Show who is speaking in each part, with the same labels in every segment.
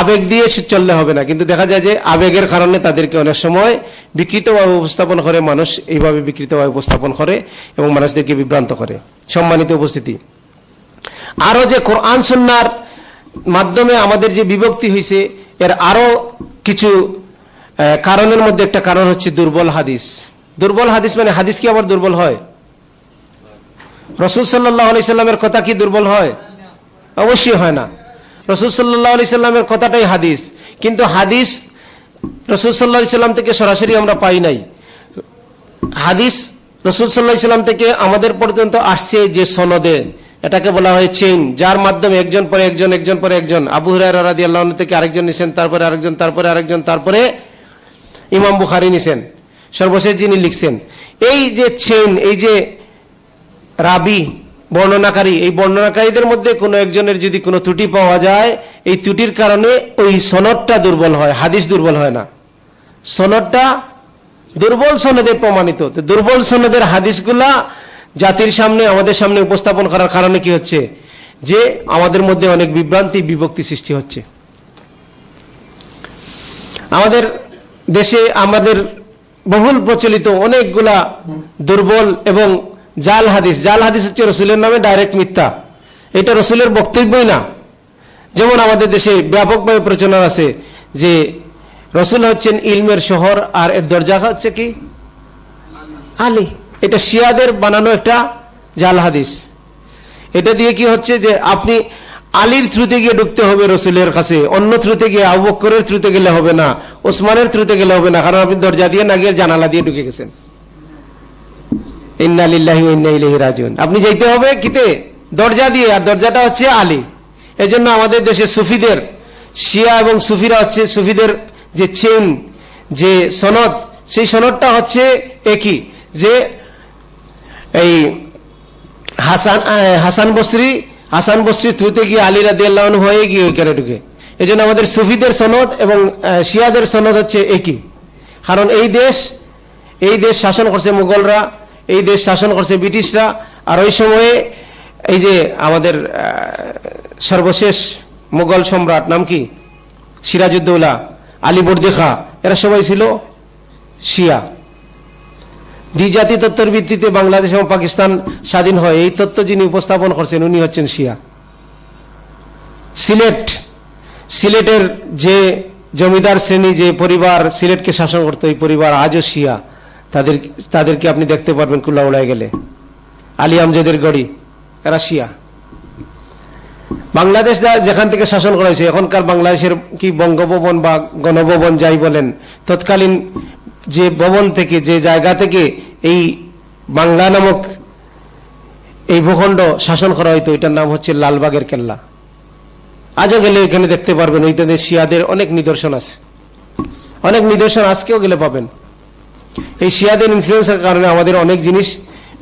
Speaker 1: আবেগ দিয়ে সে চললে হবে না। কিন্তু দেখা যায় যে আবেগের কারণে তাদেরকে অনেক সময় বিকৃতভাবে উপস্থাপন করে, মানুষ এইভাবে বিকৃতভাবে উপস্থাপন করে এবং মানুষদেরকে বিভ্রান্ত করে। সম্মানিত উপস্থিতি। আরও যে কোরআন সন্ন্যার মাধ্যমে আমাদের যে বিভক্তি হয়েছে এর আরও কিছু কারণের মধ্যে একটা কারণ হচ্ছে দুর্বল হাদিস। দুর্বল হাদিস মানে হাদিস কি আবার দুর্বল হয়? রসুল সাল্লাহ আলি সাল্লামের কথা কি দুর্বল হয়? অবশ্যই হয় না। রসুল আলি সাল্লামের কথাটাই হাদিস। কিন্তু হাদিস রসুল সাল্লাম থেকে সরাসরি আমরা পাই নাই। হাদিস রসুল থেকে আমাদের পর্যন্ত আসছে যে সনদে। এটাকে বলা হয় চেইন, যার মাধ্যমে একজন পরে একজন একজন পরে একজন। আবু রাদিয়াল্লাহু আনহু থেকে আরেকজন নিছেন, তারপরে আরেকজন তারপরে আরেকজন, তারপরে ইমাম বুখারি নিছেন। সর্বশেষ যিনি লিখছেন। এই যে চেইন, এই যে রাবি বর্ণনাকারী। এই বর্ণনাকারীদের মধ্যে কোনো একজনের যদি কোনো ত্রুটি পাওয়া যায়, এই ত্রুটির কারণে ওই সনদটা দুর্বল হয়, হাদিস দুর্বল হয় না। সনদটা দুর্বল সনদে প্রমাণিত। দুর্বল সনদের হাদিসগুলা জাতির সামনে, আমাদের সামনে উপস্থাপন করার কারণে কি হচ্ছে? যে আমাদের মধ্যে অনেক বিভ্রান্তি, বিভক্তি সৃষ্টি হচ্ছে। আমাদের দেশে আমাদের বহুল প্রচলিত অনেকগুলা দুর্বল এবং জাল হাদিস জাল হাদিস হচ্ছে রসুলের নামে ডাইরেক্ট মিথ্যা। এটা রসুলের বক্তব্যই না। যেমন আমাদের দেশে ব্যাপকভাবে প্রচলন আছে যে রসুল হচ্ছেন ইলমের শহর, আর এর দরজা হচ্ছে কি? আলী। এটা শিয়াদের বানানো একটা জাল হাদিস। এটা দিয়ে কি হচ্ছে যে আপনি আলীর থ্রুতে গিয়ে ঢুকতে হবে রসুলের কাছে, অন্য থ্রুতে গিয়ে আবুবকরের থ্রুতে গেলে হবে না, ওসমানের থ্রুতে গেলে হবে না, কারণ আপনি দরজা দিয়ে না গিয়ে জানালা দিয়ে ঢুকে গেছেন। আপনি যাইতে হবে কিতে? দরজা দিয়ে, আর দরজাটা হচ্ছে আলী। এজন্য আমাদের দেশে সুফিদের, শিয়া এবং সুফিরা হচ্ছে, সুফিদের যে চেন যে সনদ, সেই সনদটা হচ্ছে একই। যে এই হাসান হাসান বস্রি হাসান বস্রি থ্রুতে গিয়ে আলী রাদি আল্লাহ হয়ে গিয়ে ওইখানে ঢুকে? এই জন্য আমাদের সুফিদের সনদ এবং শিয়াদের সনদ হচ্ছে একই। কারণ এই দেশ এই দেশ শাসন করছে মুঘলরা এই দেশ শাসন করছে ব্রিটিশরা। আর ওই সময়ে এই যে আমাদের সর্বশেষ মুঘল সম্রাট নাম কি? সিরাজউদ্দৌলা আলিবর্দি খা এরা সবাই ছিল শিয়া। দ্বিজাতি তত্ত্বের ভিত্তিতে বাংলাদেশ এবং পাকিস্তান স্বাধীন হয়। এই তত্ত্ব যিনি উপস্থাপন করছেন, উনি হচ্ছেন শিয়া। সিলেট, সিলেটের যে জমিদার শ্রেণি, যে পরিবার সিলেটকে শাসন করতো, এই পরিবার আজও শিয়া। তাদের, তাদেরকে আপনি দেখতে পারবেন কুল্লাউড়ায় গেলে। আলী আমজেদের গড়ি এরা শিয়া বাংলাদেশ যেখান থেকে শাসন করা হয়েছে এখনকার বাংলাদেশের কি বঙ্গভবন বা গণভবন যাই বলেন, তৎকালীন যে ভবন থেকে, যে জায়গা থেকে এই বাংলা নামক এই ভূখণ্ড শাসন করা হইতো, এটার নাম হচ্ছে লালবাগের কেল্লা। আজও গেলে এখানে দেখতে পারবেন, ওই শিয়াদের অনেক নিদর্শন আছে। অনেক নিদর্শন আজকেও গেলে পাবেন। এই শিয়াদের ইনফ্লুয়েন্সের কারণে আমাদের অনেক জিনিস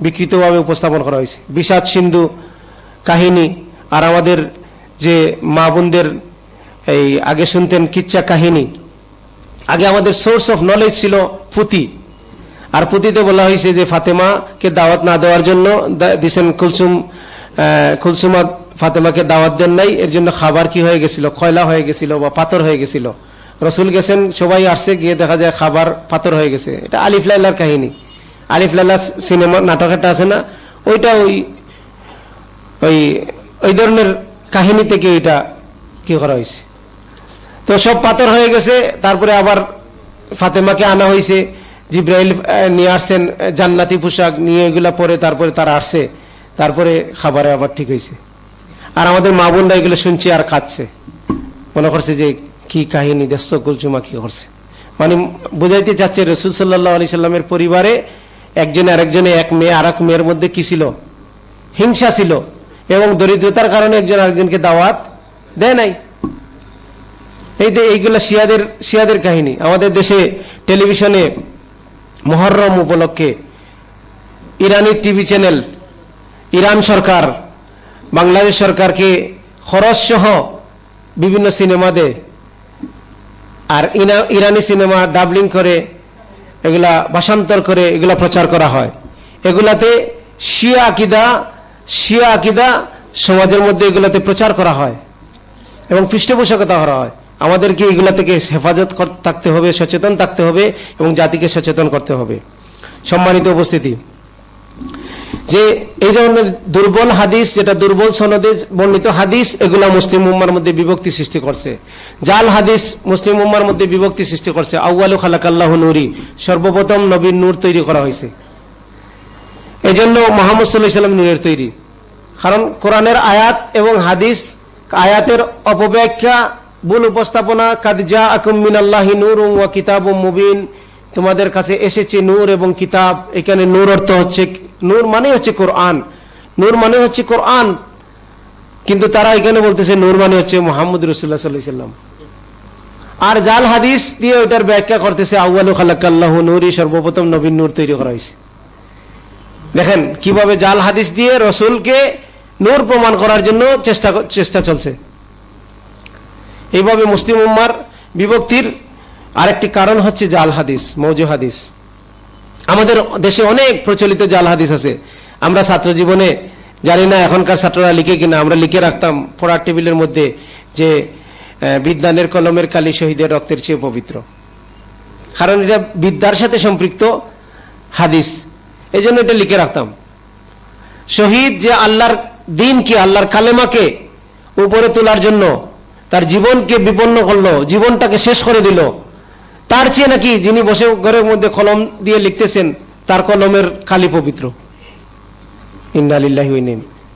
Speaker 1: বিকৃতভাবে উপস্থাপন করা হয়েছে। বিষাদ সিন্ধু কাহিনী আর আমাদের যে মা বোনদের এই আগে শুনতেন কিচ্ছা কাহিনী, আগে আমাদের সোর্স অফ নলেজ ছিল পুঁতি। আর পুঁতিতে বলা হয়েছে যে ফাতেমাকে দাওয়াত না দেওয়ার জন্য দিছেন কুলসুম কুলসুমা ফাতেমাকে দাওয়াত দেন নাই। এর জন্য খাবার কি হয়ে গেছিল? কয়লা হয়ে গেছিল বা পাথর হয়ে গেছিল? রসুল গেছেন, সবাই আসছে, গিয়ে দেখা যায় খাবার পাথর হয়ে গেছে। এটা আলিফ লাইলার কাহিনী। আলিফ লাইলা সিনেমা নাটক একটা আছে না, ওইটা ওই ওই ওই ধরনের কাহিনী থেকে এটা কি করা হয়েছে। তো সব পাথর হয়ে গেছে, তারপরে আবার ফাতেমাকে আনা হয়েছে, জিব্রাইল নিয়ে আসছেন, জান্নাতি পোশাক নিয়ে এগুলা পরে তারপরে তারা আসছে, তারপরে খাবারে আবার ঠিক হয়েছে। আর আমাদের মা বোনরা এগুলো শুনছে আর খাচ্ছে। মনে করছে যে কি কাহিনী দেশ কুলচুমা কি করছে? মানে বুঝাইতে চাচ্ছে রসুল সাল্লাহ আলি সাল্লামের পরিবারে একজনে আরেকজনে এক মেয়ে আর এক মেয়ের মধ্যে কি ছিল? হিংসা ছিল এবং দরিদ্রতার কারণে একজন আরেকজনকে দাওয়াত দেয় নাই। এই যে এইগুলা শিয়াদের শিয়াদের কাহিনী, আমাদের দেশে টেলিভিশনে মহরম উপলক্ষে ইরানি টিভি চ্যানেল, ইরান সরকার, বাংলাদেশ সরকারকে খরচ সহ বিভিন্ন সিনেমা দেয় আর ইরানি সিনেমা ডাবলিং করে, এগুলা ভাষান্তর করে এগুলা প্রচার করা হয়। এগুলাতে শিয়া আকিদা শিয়া আকিদা সমাজের মধ্যে এগুলাতে প্রচার করা হয় এবং পৃষ্ঠপোষকতা করা হয়। আমাদেরকে এগুলা থেকে হেফাজত থাকতে হবে, সচেতন থাকতে হবে এবং জাতিকে সচেতন করতে হবে। সম্মানিত উপস্থিতি। যে এই ধরনের দুর্বল হাদিস, যেটা দুর্বল সনদে বর্ণিত হাদিস, এগুলা মুসলিম উম্মার মধ্যে বিভক্তি সৃষ্টি করছে। জাল হাদিস মুসলিম উম্মার মধ্যে বিভক্তি সৃষ্টি করছে। আউ্বালু খালাকাল্লাহ নুরি, সর্বপ্রথম নবীন নূর তৈরি করা হয়েছে। এই জন্য মোহাম্মদ সাল্লাহ নূরের তৈরি। কারণ কোরআনের আয়াত এবং হাদিস, আয়াতের অপব্যাখ্যা, ভুল উপস্থাপনা কাদজা আকুমিন আল্লাহ নূর ওয়া কিতাব মুবিন তোমাদের কাছে এসেছে নূর এবং কিতাব। এখানে নূর অর্থ হচ্ছে, নূর মানে হচ্ছে কোরআন। নূর মানে হচ্ছে কোরআন। কিন্তু তারা এখানে বলতেছে নূর মানে হচ্ছে মোহাম্মদ রসুল্লাহ সাল্লাম। আর জাল হাদিস দিয়ে ওইটার ব্যাখ্যা করতেছে আউ্বালু খালাকাল্লাহ নূরই সর্বপ্রথম নবীন নূর তৈরি করা হয়েছে। দেখেন কীভাবে জাল হাদিস দিয়ে রসুলকে নূর প্রমাণ করার জন্য চেষ্টা চেষ্টা চলছে। এইভাবে মুসলিম উম্মার বিভক্তির আরেকটি কারণ হচ্ছে জাল হাদিস, মৌজু হাদিস। আমাদের দেশে অনেক প্রচলিত জাল হাদিস আছে। আমরা ছাত্র জীবনে জানি না এখনকার ছাত্ররা লিখে কিনা। আমরা লিখে রাখতাম পড়ার টেবিলের মধ্যে যে বিদ্যানের কলমের কালী শহীদের রক্তের চেয়ে পবিত্র। কারণ এটা বিদ্যার সাথে সম্পৃক্ত হাদিস। এই জন্য এটা লিখে রাখতাম। শহীদ যে আল্লাহর দিনকে আল্লাহর কালেমাকে উপরে তোলার জন্য তার জীবনকে বিপন্ন করল, জীবনটাকে শেষ করে দিল তার চেয়ে নাকি যিনি বসে ঘরের মধ্যে কলম দিয়ে লিখতেছেন, তার কলমের কালি পবিত্র।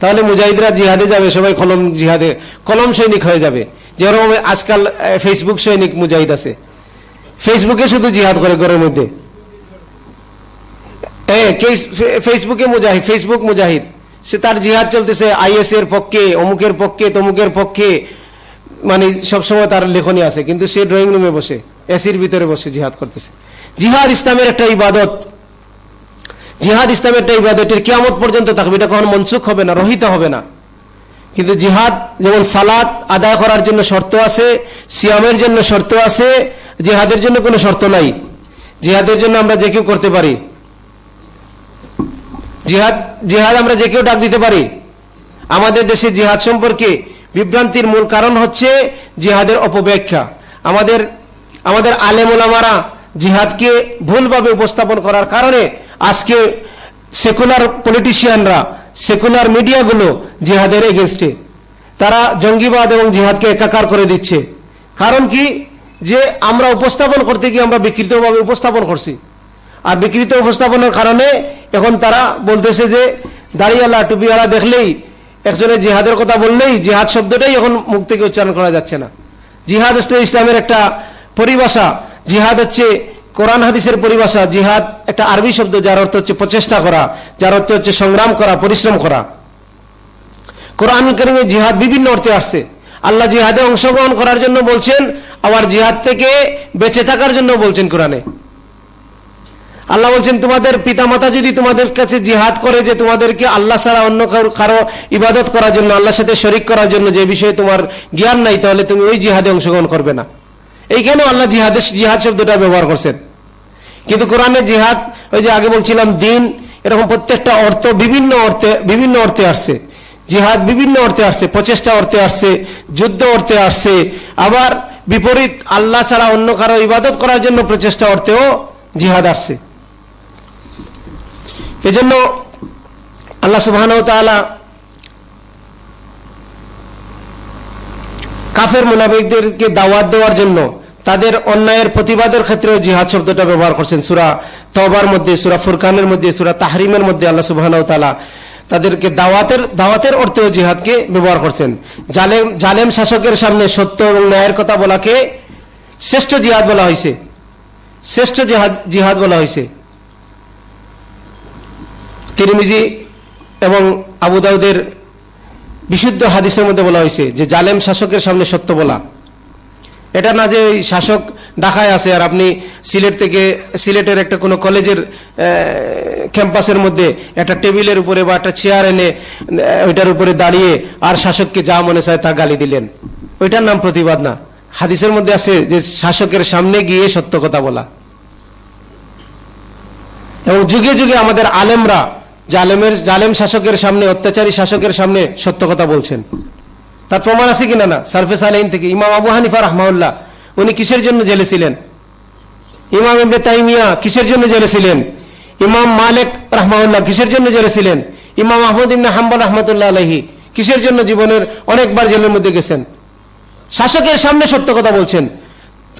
Speaker 1: তাহলে মুজাহিদরা জিহাদে যাবে, সবাই কলম জিহাদে, কলম সৈনিক হয়ে যাবে। যেরকম আজকাল ফেসবুক সৈনিক মুজাহিদ আছে। ফেসবুকে শুধু জিহাদ করে ঘরের মধ্যে। ফেসবুকে মুজাহিদ ফেসবুক মুজাহিদ। সে তার জিহাদ চলতেছে, আইএস এর পক্ষে, অমুকের পক্ষে, তমুকের পক্ষে। মানে সবসময় তার লেখনী আছে, কিন্তু সে ড্রয়িং রুমে বসে। এসির ভিতরে বসে জিহাদ করতেছে। জিহাদ ইসলামের একটা ইবাদত। জিহাদ ইসলামের একটা ইবাদত এর কিয়ামত পর্যন্ত থাকবে। এটা কখন মনসুখ হবে না, রহিত হবে না। কিন্তু জিহাদ, যেমন সালাদ আদায় করার জন্য শর্ত আছে, সিয়ামের জন্য শর্ত আছে, জিহাদের জন্য কোনো শর্ত নাই। জিহাদের জন্য আমরা যে কেউ করতে পারি। জিহাদ জিহাদ আমরা যে কেউ ডাক দিতে পারি। আমাদের দেশে জিহাদ সম্পর্কে বিভ্রান্তির মূল কারণ হচ্ছে জিহাদের অপব্যাখ্যা। আমাদের আমাদের আলেমুলামারা জিহাদকে ভুলভাবে উপস্থাপন করার কারণে আজকে সেকুলার পলিটিশিয়ানরা, সেকুলার মিডিয়াগুলো জিহাদের এগেনস্টে। তারা জঙ্গিবাদ এবং জিহাদকে একাকার করে দিচ্ছে। কারণ কি? যে আমরা উপস্থাপন করতে গিয়ে আমরা বিকৃতভাবে উপস্থাপন করছি। আর বিকৃত উপস্থাপনের কারণে এখন তারা বলতেছে যে দাঁড়িয়ালা টুপিওয়ালা দেখলেই, একজনের জিহাদের কথা বললেই জিহাদ শব্দটাই এখন মুখ থেকে উচ্চারণ করা যাচ্ছে না। জিহাদ ইসলামের একটা পরিভাষা, জিহাদ হচ্ছে কোরআন হাদিসের পরিভাষা, জিহাদ একটা আরবি শব্দ যার অর্থ হচ্ছে প্রচেষ্টা করা, যার অর্থ হচ্ছে সংগ্রাম করা, পরিশ্রম করা। কোরআন করিমে জিহাদ বিভিন্ন অর্থে আসছে। আল্লাহ জিহাদে অংশগ্রহণ করার জন্য বলছেন, আবার জিহাদ থেকে বেঁচে থাকার জন্য বলছেন কোরআনে। আল্লাহ বলছেন, তোমাদের পিতামাতা যদি তোমাদের কাছে জিহাদ করে যে তোমাদেরকে আল্লাহ ছাড়া অন্য কারও ইবাদত করার জন্য, আল্লাহর সাথে শরিক করার জন্য যে বিষয়ে তোমার জ্ঞান নাই, তাহলে তুমি ওই জিহাদে অংশগ্রহণ করবে না। এইখানে আল্লাহ জিহাদের জিহাদ শব্দটা ব্যবহার করছেন। কিন্তু কোরআনে জিহাদ, ওই যে আগে বলছিলাম, দিন, এরকম প্রত্যেকটা অর্থ বিভিন্ন অর্থে বিভিন্ন অর্থে আসছে। জিহাদ বিভিন্ন অর্থে আসছে, প্রচেষ্টা অর্থে আসছে, যুদ্ধ অর্থে আসছে। আবার বিপরীত, আল্লাহ ছাড়া অন্য কারও ইবাদত করার জন্য প্রচেষ্টা অর্থেও জিহাদ আসছে। এজন্য আল্লাহ সুবাহ কাফের মুনাফিকদেরকে দাওয়াত দেওয়ার জন্য তাদের অন্যায়ের প্রতিবাদের ক্ষেত্রে জিহাদ শব্দটা ব্যবহার করছেন। সুরা তবার মধ্যে, সুরা ফুরকানের মধ্যে, সুরা তাহরিমের মধ্যে আল্লাহ সুবাহ তাদেরকে দাওয়াতের দাওয়াতের অর্থেও জিহাদকে ব্যবহার করছেন। জালেম জালেম শাসকের সামনে সত্য এবং ন্যায়ের কথা বলাকে শ্রেষ্ঠ জিহাদ বলা হয়েছে শ্রেষ্ঠ জিহাদ জিহাদ বলা হয়েছে তিরমিজি এবং আবু দাউদের বিশুদ্ধ হাদিসের মধ্যে বলা হয়েছে যে জালেম শাসকের সামনে সত্য বলা। এটা না যে ওই শাসক ঢাকায় আছে আর আপনি সিলেট থেকে, সিলেটের একটা কোনো কলেজের ক্যাম্পাসের মধ্যে একটা টেবিলের উপরে বা একটা চেয়ার এনে ওইটার উপরে দাঁড়িয়ে আর শাসককে যা মনে চায় তা গালি দিলেন। ওইটার নাম প্রতিবাদ না। হাদিসের মধ্যে আছে যে শাসকের সামনে গিয়ে সত্য কথা বলা। এবং যুগে যুগে আমাদের আলেমরা জালেমের জালেম শাসকের সামনে, অত্যাচারী শাসকের সামনে সত্য কথা বলছেন। তার প্রমাণ আছে কিনা না? সারফেস আলাইন থেকে ইমাম আবু হানিফা রহমাউল্লাহ উনি কিসের জন্য জেলে ছিলেন? ইমাম ইবনে তাইমিয়া কিসের জন্য জেলে ছিলেন? ইমাম মালিক রহমাউল্লাহ কিসের জন্য জেলে ছিলেন? ইমাম আহমদ ইবনে হাম্বল রহমতুল্লাহ আলহী কিসের জন্য জীবনের অনেকবার জেলের মধ্যে গেছেন? শাসকের সামনে সত্য কথা বলছেন।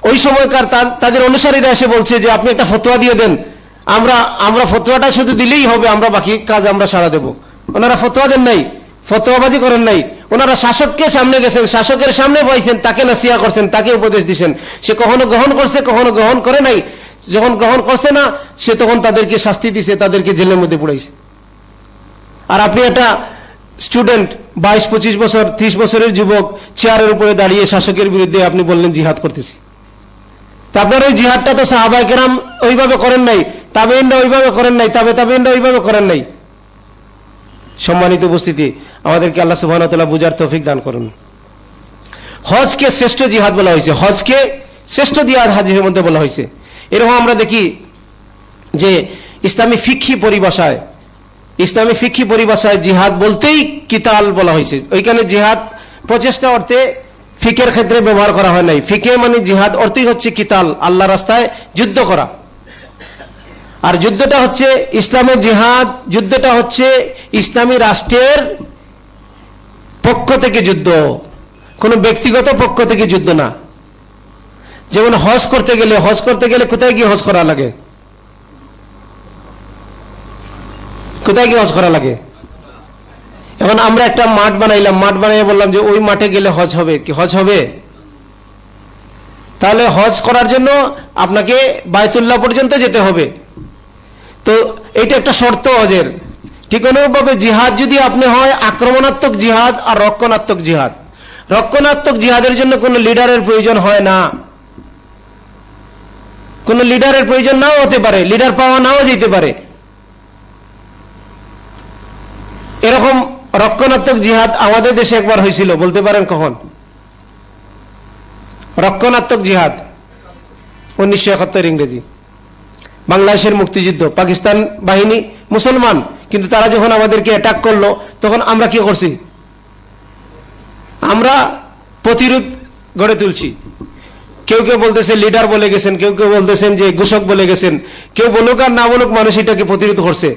Speaker 1: ওই সময়কার তাদের অনুসারীরা এসে বলছে যে, আপনি একটা ফতোয়া দিয়ে দেন। আমরা আমরা ফতোয়াটা শুধু দিলেই হবে, আমরা বাকি কাজ আমরা সারা দেব। ওনারা ফতোয়া দেন নাই, ফতোয়াবাজি করেন নাই। ওনারা শাসককে সামনে গেছেন, শাসকের সামনে পাইছেন তাকে নাসিয়া করছেন, তাকে উপদেশ দিছেন। সে কখনো গ্রহণ করছে, কখনো গ্রহণ করে নাই। যখন গ্রহণ করছে না, সে তখন তাদেরকে শাস্তি দিছে, তাদেরকে জেলের মধ্যে পড়াইছে। আর আপনি একটা স্টুডেন্ট, বাইশ, পঁচিশ বছর, ত্রিশ বছরের যুবক, চেয়ারের উপরে দাঁড়িয়ে শাসকের বিরুদ্ধে আপনি বললেন জিহাদ করতেছি। তা আপনার ওই জিহাদটা তো সাহাবাই কেরাম ওইভাবে করেন নাই। তাবেইনরা ওইভাবে করেন নাই, তাবে তাবেইনরা ওইভাবে করেন নাই। সম্মানিত উপস্থিতি, আমাদেরকে আল্লাহ সুবাহ বুঝার তৌফিক দান করুন। হজকে শ্রেষ্ঠ জিহাদ বলা হয়েছে, হজকে শ্রেষ্ঠ জিহাদ হাজির মধ্যে বলা হয়েছে। এরকম আমরা দেখি যে ইসলামী ফিক্ষি পরিভাষায়, ইসলামী ফিক্ষি পরিভাষায় জিহাদ বলতেই কিতাল বলা হয়েছে। ওইখানে জিহাদ প্রচেষ্টা অর্থে ফিকের ক্ষেত্রে ব্যবহার করা হয় নাই। ফিকে মানে জিহাদ অর্থই হচ্ছে কিতাল আল্লাহ রাস্তায় যুদ্ধ করা। আর যুদ্ধটা হচ্ছে ইসলামের জিহাদ, যুদ্ধটা হচ্ছে ইসলামী রাষ্ট্রের পক্ষ থেকে যুদ্ধ। কোন ব্যক্তিগত পক্ষ থেকে যুদ্ধ না। যেমন হজ করতে গেলে, হজ করতে গেলে কোথায় গিয়ে হজ করা লাগে? কোথায় গিয়ে হজ করা লাগে? এখন আমরা একটা মাঠ বানাইলাম, মাঠ বানাইয়ে বললাম যে ওই মাঠে গেলে হজ হবে কি? হজ হবে? তাহলে হজ করার জন্য আপনাকে বায়তুল্লাহ পর্যন্ত যেতে হবে। তো এটা একটা শর্ত হজের ঠিক অনুরূপভাবে জিহাদ যদি আপনি হয়, আক্রমণাত্মক জিহাদ আর রক্ষণাত্মক জিহাদ। রক্ষণাত্মক জিহাদের জন্য কোনো লিডারের প্রয়োজন হয় না। কোন লিডারের প্রয়োজন নাও হতে পারে, লিডার পাওয়া নাও যেতে পারে। এরকম রক্ষণাত্মক জিহাদ আমাদের দেশে একবার হয়েছিল, বলতে পারেন কখন? রক্ষণাত্মক জিহাদ, উনিশশো একাত্তর ইংরেজি। বাংলাদেশের মুক্তিযুদ্ধ, পাকিস্তান বাহিনী মুসলমান, কিন্তু তারা যখন আমাদেরকে অ্যাটাক করল, তখন আমরা কি করছি? আমরা প্রতিরোধ গড়ে তুলছি। কেউ কেউ বলতেছে লিডার বলে গেছেন, কেউ কেউ বলতেছেন যে ঘোষক বলে গেছেন, কেউ বলুক আর না বলুক মানুষ এটাকে প্রতিরোধ করছে।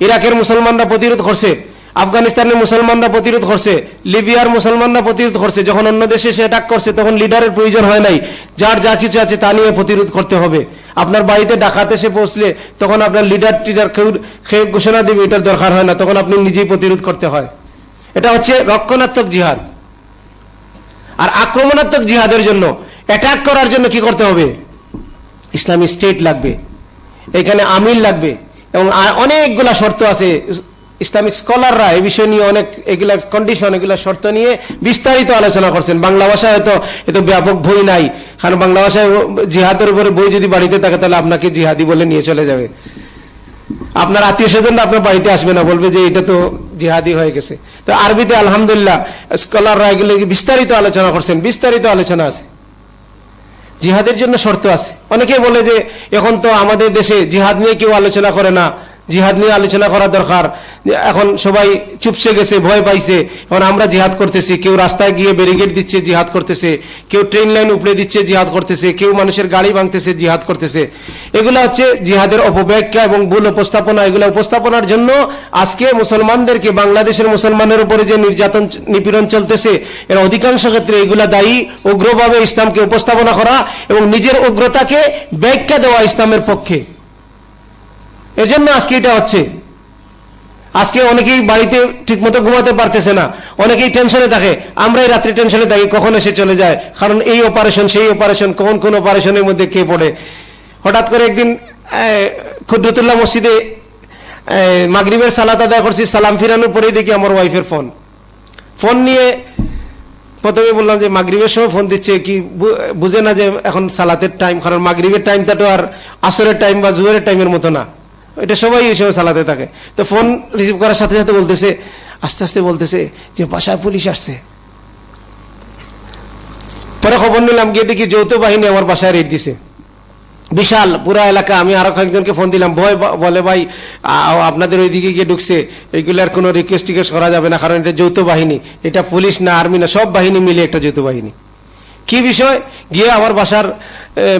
Speaker 1: ইরাকের মুসলমানরা প্রতিরোধ করছে। আফগানিস্তানের মুসলমানরা প্রতিরোধ করছে, লিবিয়ার মুসলমানরা প্রতিরোধ করছে। যখন অন্য দেশে সে অ্যাটাক করছে, তখন লিডারের প্রয়োজন হয় নাই। যার যা কিছু আছে তা নিয়ে প্রতিরোধ করতে হবে। আপনার বাড়িতে ডাকাতে এসে পৌঁছলে তখন আপনার লিডার টিডার কেউ খেয়ে ঘোষণা দেবে, এটার দরকার হয় না। তখন আপনি নিজেই প্রতিরোধ করতে হয়। এটা হচ্ছে রক্ষণাত্মক জিহাদ। আর আক্রমণাত্মক জিহাদের জন্য অ্যাটাক করার জন্য কি করতে হবে? ইসলামী স্টেট লাগবে। এখানে আমির লাগবে। এবং অনেকগুলা শর্ত আছে। ইসলামিক স্কলাররা এই বিষয় নিয়ে অনেক এগুলা কন্ডিশন এগুলা শর্ত নিয়ে বিস্তারিত আলোচনা করছেন। বাংলা ভাষায় হয়তো এত ব্যাপক বই নাই। কারণ বাংলা ভাষায় জিহাদের উপরে বই যদি বাড়িতে থাকে, তাহলে আপনাকে জিহাদি বলে নিয়ে চলে যাবে। আপনার আত্মীয় স্বজন আপনার বাড়িতে আসবে না, বলবে যে এটা তো জিহাদি হয়ে গেছে। তো আরবিতে আলহামদুলিল্লাহ স্কলাররা এগুলো বিস্তারিত আলোচনা করছেন, বিস্তারিত আলোচনা আছে। জিহাদের জন্য শর্ত আছে। অনেকে বলে যে এখন তো আমাদের দেশে জিহাদ নিয়ে কেউ আলোচনা করে না। জিহাদ নিয়ে আলোচনা করা দরকার। এখন সবাই চুপসে গেছে, ভয় পাইছে। এখন আমরা জিহাদ করতেছি, কেউ রাস্তায় গিয়ে ব্যারিকেড দিচ্ছে, জিহাদ করতেছে। কেউ ট্রেন লাইন উপড়ে দিচ্ছে, জিহাদ করতেছে। কেউ মানুষের গাড়ি ভাঙতেছে, জিহাদ করতেছে। এগুলো হচ্ছে জিহাদের অপব্যাখ্যা এবং ভুল উপস্থাপনা। এগুলো উপস্থাপনার জন্য আজকে মুসলমানদেরকে, বাংলাদেশের মুসলমানের উপরে যে নির্যাতন, নিপীড়ন চলতেছে, এর অধিকাংশ ক্ষেত্রে এগুলা দায়ী, উগ্রভাবে ইসলামকে উপস্থাপনা করা এবং নিজের উগ্রতাকে ব্যাখ্যা দেওয়া ইসলামের পক্ষে। এজন্য আজকে এটা হচ্ছে। আজকে অনেকেই বাড়িতে ঠিক মতো ঘুমাতে পারতেছে না। অনেকেই টেনশনে থাকে। আমরাই রাত্রে টেনশনে থাকি, কখন এসে চলে যায়? কারণ এই অপারেশন সেই অপারেশন কখন কোন অপারেশনের মধ্যে কে পড়ে? হঠাৎ করে একদিন খুদ্রতুল্লাহ মসজিদে মাগরিবের সালাত আদায় করছি, সালাম ফিরানোর পরেই দেখি আমার ওয়াইফের ফোন ফোন নিয়ে প্রথমে বললাম যে, মাগরিবের সময় ফোন দিচ্ছে, কি বুঝে না যে এখন সালাতের টাইম কারণ মাগরিবের টাইমটা তো আর আসরের টাইম বা জুয়ারের টাইমের মতো না। এটা সবাই এই সময় সালাতে থাকে। তো ফোন রিসিভ করার সাথে সাথে বলতেছে, আস্তে আস্তে বলতেছে যে বাসায় পুলিশ আসছে। পরে খবর নিলাম, গিয়ে দেখি যৌথ বাহিনী আমার বাসায় রেড দিছে। বিশাল, পুরা এলাকা, আমি আরও কয়েকজনকে ফোন দিলাম, ভয় বলে, ভাই আপনাদের ওইদিকে গিয়ে ঢুকছে। এইগুলার কোনো রিকোয়েস্ট টিকোয়েস্ট করা যাবে না, কারণ এটা যৌথ বাহিনী। এটা পুলিশ না আর্মি না, সব বাহিনী মিলে একটা যৌথ বাহিনী। কি বিষয়? গিয়ে আমার বাসার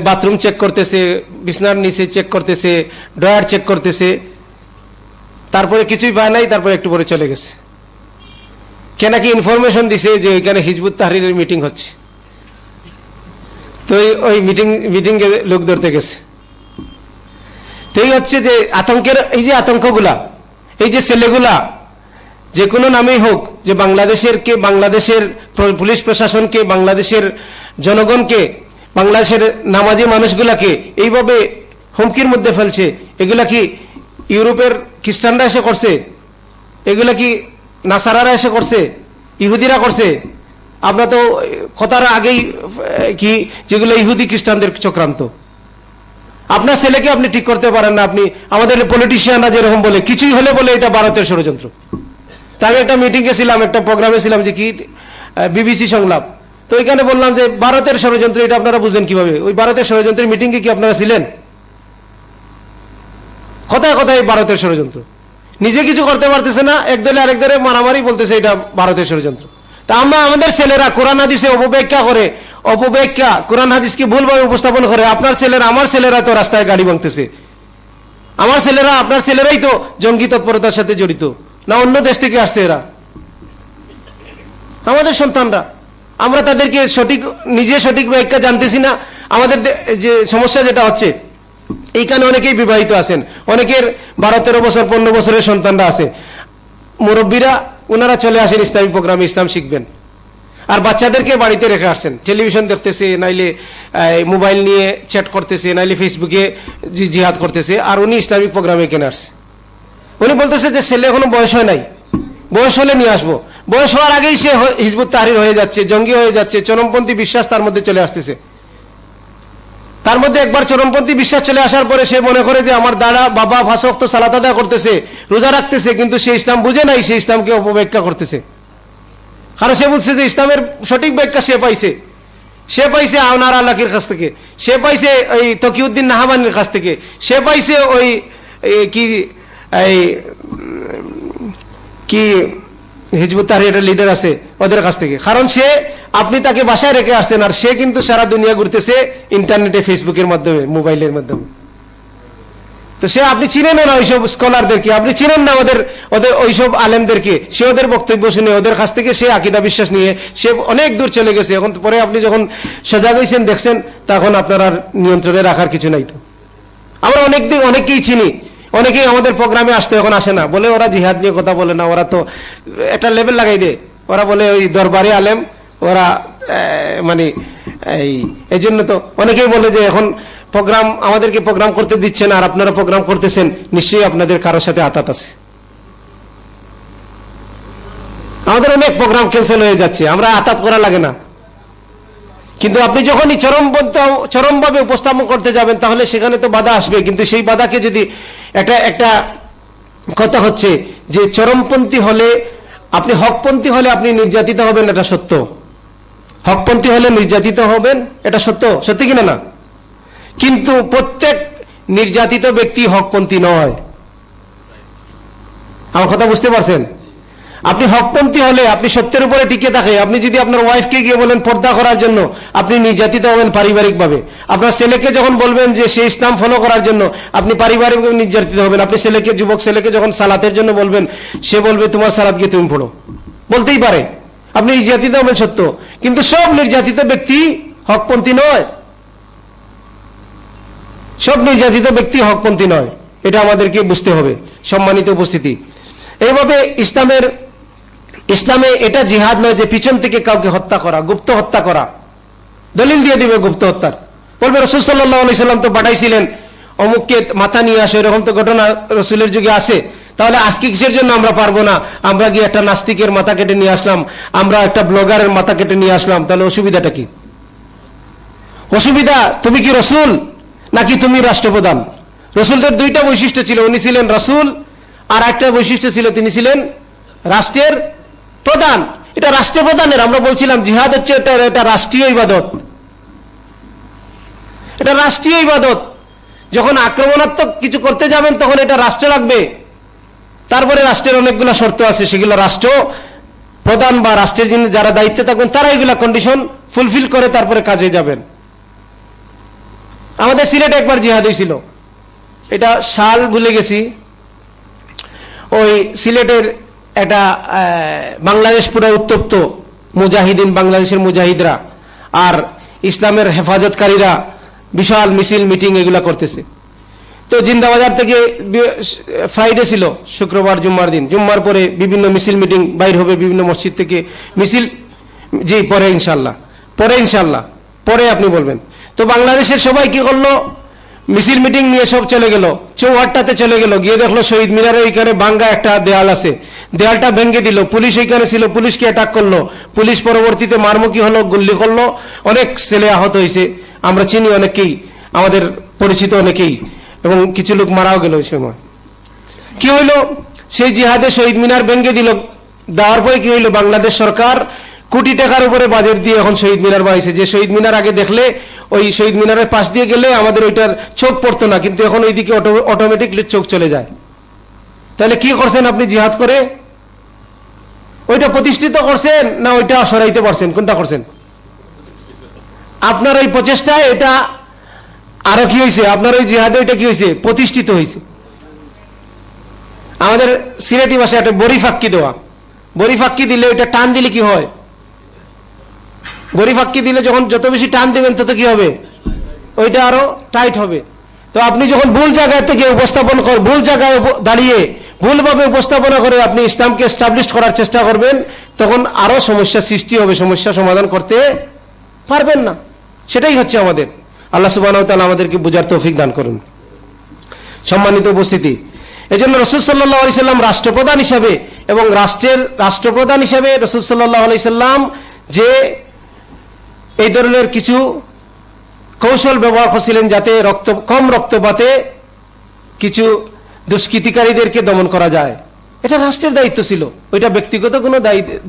Speaker 1: বাথরুম চেক করতেছে, বিছনার নিচে চেক করতেছে, ড্রয়ার চেক করতেছে। তারপরে কিছুই পায় নাই, তারপরে একটু পরে চলে গেছে। কেন কি ইনফরমেশন দিছে যে ওইখানে হিজবুত তাহরিরের মিটিং হচ্ছে? তো ওই মিটিং মিটিং লোক ধরতে গেছে। তো এই হচ্ছে যে আতঙ্কের, এই যে আতঙ্কগুলা, এই যে ছেলেগুলা যে কোনো নামেই হোক যে বাংলাদেশের কে, বাংলাদেশের পুলিশ প্রশাসনকে, বাংলাদেশের জনগণকে, বাংলাদেশের নামাজি মানুষগুলাকে এইভাবে হুমকির মধ্যে ফেলছে। এগুলা কি ইউরোপের খ্রিস্টানরা এসে করছে? এগুলা কি নাসারারা এসে করছে? ইহুদিরা করছে? আমরা তো কথার আগেই কি যেগুলো ইহুদি খ্রিস্টানদের চক্রান্ত। আপনার ছেলেকে আপনি ঠিক করতে পারেন না, আপনি আমাদের পলিটিশিয়ানরা যেরকম বলে, কিছুই হলে বলে এটা ভারতের ষড়যন্ত্র। তা আমি একটা মিটিংয়ে ছিলাম, একটা প্রোগ্রামে ছিলাম যে কি বিবিসি সংলাপ। তো এখানে বললাম যে ভারতের ষড়যন্ত্র, এটা আপনারা বুঝলেন কীভাবে? ওই ভারতের ষড়যন্ত্রের মিটিংয়ে কি আপনারা ছিলেন? কথায় কথায় ভারতের ষড়যন্ত্র। নিজে কিছু করতে পারতেছে না একদলে আরেক দলে মারামারি বলতেছে এটা ভারতের ষড়যন্ত্র। তা আমরা আমাদের ছেলেরা কোরআন হাদিসে অপব্যাখ্যা করে, অপব্যাখ্যা, কোরআন হাদিসকে ভুলভাবে উপস্থাপন করে, আপনার ছেলেরা, আমার ছেলেরা তো রাস্তায় গাড়ি ভাঙতেছে। আমার ছেলেরা, আপনার ছেলেরাই তো জঙ্গি তৎপরতার সাথে জড়িত। না অন্য দেশ থেকে আসছে এরা। আমাদের সন্তানরা। আমরা তাদেরকে সঠিক, নিজে সঠিক ব্যাখ্যা জানতেছি না। আমাদের যে সমস্যা যেটা হচ্ছে এইখানে অনেকেই বিবাহিত আছেন। অনেকের বারো তেরো বছর, পনেরো বছরের সন্তানরা আছে। মুরব্বীরা ওনারা চলে আসেন ইসলামিক প্রোগ্রামে ইসলাম শিখবেন। আর বাচ্চাদেরকে বাড়িতে রেখে আসছেন। টেলিভিশন দেখতেছে, নাইলে মোবাইল নিয়ে চ্যাট করতেছে, নাইলে ফেসবুকে জিহাদ করতেছে। আর উনি ইসলামিক প্রোগ্রামে কেনে আসছে। উনি বলতেছে যে ছেলে এখনও বয়স হয় নাই। বয়স হলে নিয়ে আসব। বয়স হওয়ার আগেই সে হিজবুত তাহারির হয়ে যাচ্ছে, জঙ্গি হয়ে যাচ্ছে, চরমপন্থী বিশ্বাস তার মধ্যে চলে আসতেছে। তার মধ্যে একবার চরমপন্থী বিশ্বাস চলে আসার পরে সে মনে করে যে আমার দাদা, বাবা ফাঁসক্ত সালাত আদা করতেছে, রোজা রাখতেছে, কিন্তু সে ইসলাম বুঝে নাই, সে ইসলামকে অপব্যাখ্যা করতেছে। কারণ সে বলছে যে ইসলামের সঠিক ব্যাখ্যা সে পাইছে। সে পাইছে আওনার আল্লাহির কাছ থেকে। সে পাইছে ওই তকিউদ্দিন নাহাবানির কাছ থেকে। সে পাইছে ওই কি এই, কি হিজবুত তাহরির লিডার আছে, ওদের কাছ থেকে। কারণ সে, আপনি তাকে বাসায় রেখে আসছেন আর সে কিন্তু সারা দুনিয়া ঘুরতেছে ইন্টারনেটে ফেসবুকের মাধ্যমে মোবাইলের মাধ্যমে। তো সে, আপনি চিনেন না ওইসব স্কলারদেরকে আপনি চিনেন না ওদের ওদের ওইসব আলেমদেরকে। সে ওদের বক্তব্য শুনে, ওদের কাছ থেকে সে আকিদা বিশ্বাস নিয়ে, সে অনেক দূর চলে গেছে। এখন পরে আপনি যখন সজাগ হয়েছেন দেখছেন, তখন আপনার আর নিয়ন্ত্রণে রাখার কিছু নাই তো। আমরা অনেক দিন, অনেককেই চিনি। অনেকেই আমাদের প্রোগ্রামে আসতে, এখন আসে না। বলে ওরা জিহাদ নিয়ে কথা বলে না, ওরা তো একটা লেভেল লাগাই দে ওরা বলে ওই দরবারে আলেম, ওরা মানে এই এই জন্য তো অনেকেই বলে যে এখন প্রোগ্রাম, আমাদেরকে প্রোগ্রাম করতে দিচ্ছে না, আর আপনারা প্রোগ্রাম করতেছেন, নিশ্চয়ই আপনাদের কারোর সাথে আতাত আছে। আমাদের অনেক প্রোগ্রাম ক্যান্সেল হয়ে যাচ্ছে, আমরা আতাত করা লাগে না। কিন্তু আপনি যখনই চরম চরমভাবে উপস্থাপন করতে যাবেন, তাহলে সেখানে তো বাধা আসবে। কিন্তু সেই বাধাকে যদি একটা একটা কথা হচ্ছে যে চরমপন্থী হলে, আপনি হকপন্থী হলে আপনি নির্যাতিত হবেন, এটা সত্য। হকপন্থী হলে নির্যাতিত হবেন, এটা সত্য। সত্যি কিনা না? কিন্তু প্রত্যেক নির্যাতিত ব্যক্তি হকপন্থী নয়। আমার কথা বুঝতে পারছেন? আপনি হকপন্থী হলে আপনি সত্যের উপরে টিকে থাকে। আপনি যদি আপনার ওয়াইফকে গিয়ে বলেন পর্দা করার জন্য, আপনি নির্যাতিত হবেন পারিবারিকভাবে। আপনার ছেলেকে যখন বলবেন যে সে ইসলাম ফলো করার জন্য, আপনি পারিবারিকভাবে নির্যাতিত হবেন। আপনি ছেলেকে, যুবক ছেলেকে যখন সালাতের জন্য বলবেন, সে বলবে, তোমার সালাদ গিয়ে তুমি পড়ো। বলতেই পারে। আপনি নির্যাতিত হবেন সত্য। কিন্তু সব নির্যাতিত ব্যক্তি হকপন্থী নয়। সব নির্যাতিত ব্যক্তি হকপন্থী নয়। এটা আমাদেরকে বুঝতে হবে। সম্মানিত উপস্থিতি। এইভাবে ইসলামের ইসলামে এটা জিহাদ নয় যে পিছন থেকে কাউকে হত্যা করা, গুপ্ত হত্যা করা। দলিল দিয়ে দিবে গুপ্ত হত্যার। বলবে রসুল সাল্লাম তো পাঠাইছিলেন, অমুককে মাথা নিয়ে আসো, এরকম তো ঘটনা রসুলের যুগে আছে। তাহলে আজকে কিসের জন্য আমরা পারব না? আমরা গিয়ে একটা নাস্তিকের মাথা কেটে নিয়ে আসলাম, আমরা একটা ব্লগারের মাথা কেটে নিয়ে আসলাম, তাহলে অসুবিধাটা কি? অসুবিধা, তুমি কি রসুল, নাকি তুমি রাষ্ট্রপ্রধান? রসুলদের দুইটা বৈশিষ্ট্য ছিল, উনি ছিলেন রসুল, আর একটা বৈশিষ্ট্য ছিল, তিনি ছিলেন রাষ্ট্রের প্রধান, এটা রাষ্ট্রপ্রধানের, আমরা বলছিলাম জিহাদ হচ্ছে এটা এটা রাষ্ট্রীয় ইবাদত। এটা রাষ্ট্রীয় ইবাদত। যখন আক্রমণাত্মক কিছু করতে যাবেন, তখন এটা রাষ্ট্র লাগবে তারপরে রাষ্ট্রের অনেকগুলো শর্ত আছে, সেগুলো রাষ্ট্র প্রধান বা রাষ্ট্রের যিনি যারা দায়িত্বে থাকবেন তারা এগুলা কন্ডিশন ফুলফিল করে, তারপরে কাজে যাবেন। আমাদের সিলেটে একবার জিহাদ হয়েছিল। এটা সাল ভুলে গেছি। ওই সিলেটের একটা বাংলাদেশ পুরো উত্তপ্ত মুজাহিদিন বাংলাদেশের মুজাহিদরা আর ইসলামের হেফাজতকারীরা বিশাল মিছিল, মিটিং এগুলা করতেছে। তো জিন্দাবাজার থেকে ফ্রাইডে ছিল, শুক্রবার, জুম্মার দিন। জুম্মার পরে বিভিন্ন মিছিল, মিটিং বাইর হবে বিভিন্ন মসজিদ থেকে। মিছিল, জি, পরে ইনশাল্লাহ পরে ইনশাল্লাহ পরে আপনি বলবেন। তো বাংলাদেশের সবাই কি করল? মিছিল মিটিং নিয়ে সব চলে গেল। চৌহাট্টাতে চলে গেল। গিয়ে দেখল শহীদ মিনারের ওইখানে বাঙ্গা একটা দেয়াল আছে। দেয়ালটা ভেঙে দিল। পুলিশ ওইখানে ছিল। পুলিশকে অ্যাটাক করল। পুলিশ পরবর্তীতে মারমুখী হলো গুল্লি করল। অনেক ছেলে আহত হয়েছে। আমরা চিনি অনেকেই আমাদের পরিচিত অনেকেই। এবং কিছু লোক মারাও গেল ওই সময়। কি হইল? সেই জিহাদে শহীদ মিনার ভেঙে দিল। দেওয়ার পরে কি হইল? বাংলাদেশ সরকার কোটি টাকার উপরে বাজেট দিয়ে এখন শহীদ মিনার বানাইছে। যে শহীদ মিনার আগে দেখলে, ওই শহীদ মিনারের পাশ দিয়ে গেলে আমাদের ওইটার চোখ পড়তো না, কিন্তু এখন ওইদিকে অটোমেটিকলি চোখ চলে যায়। তাহলে কি করছেন আপনি জিহাদ করে? ওইটা প্রতিষ্ঠিত করছেন না ওইটা সরাইতে পারছেন? কোনটা করছেন? আপনার ওই প্রচেষ্টায় এটা আরও কি হয়েছে আপনার ওই জিহাদে ওইটা কি হয়েছে প্রতিষ্ঠিত হয়েছে আমাদের সিলেটি ভাষায় একটা বড়ি ফাক্কি দেওয়া। বড়ি ফাক্কি দিলে ওইটা টান দিলে কি হয়? বড়ি ফাক্কি দিলে যখন যত বেশি টান দিবেন, তত কি হবে? ওইটা আরও টাইট হবে। তো আপনি যখন ভুল জায়গায় থেকে উপস্থাপন কর ভুল জায়গায় দাঁড়িয়ে ভুলভাবে উপস্থাপনা করে আপনি ইসলামকে এস্টাবলিশ করার চেষ্টা করবেন, তখন আরও সমস্যা সৃষ্টি হবে, সমস্যা সমাধান করতে পারবেন না। সেটাই হচ্ছে আমাদের। আল্লাহ সুবাহ আমাদেরকে বুঝার তৌফিক দান করুন। সম্মানিত উপস্থিতি। এই জন্য রসুল সাল্লাহ আলি সাল্লাম রাষ্ট্রপ্রধান হিসাবে এবং রাষ্ট্রের রাষ্ট্রপ্রধান হিসাবে রসুল সাল্লাহ আলি সাল্লাম যে এই ধরনের কিছু কৌশল ব্যবহার করছিলেন যাতে রক্ত, কম রক্তপাতে কিছু দুষ্কৃতিকারীদেরকে দমন করা যায়। এটা রাষ্ট্রের দায়িত্ব ছিল। ওইটা ব্যক্তিগত কোনো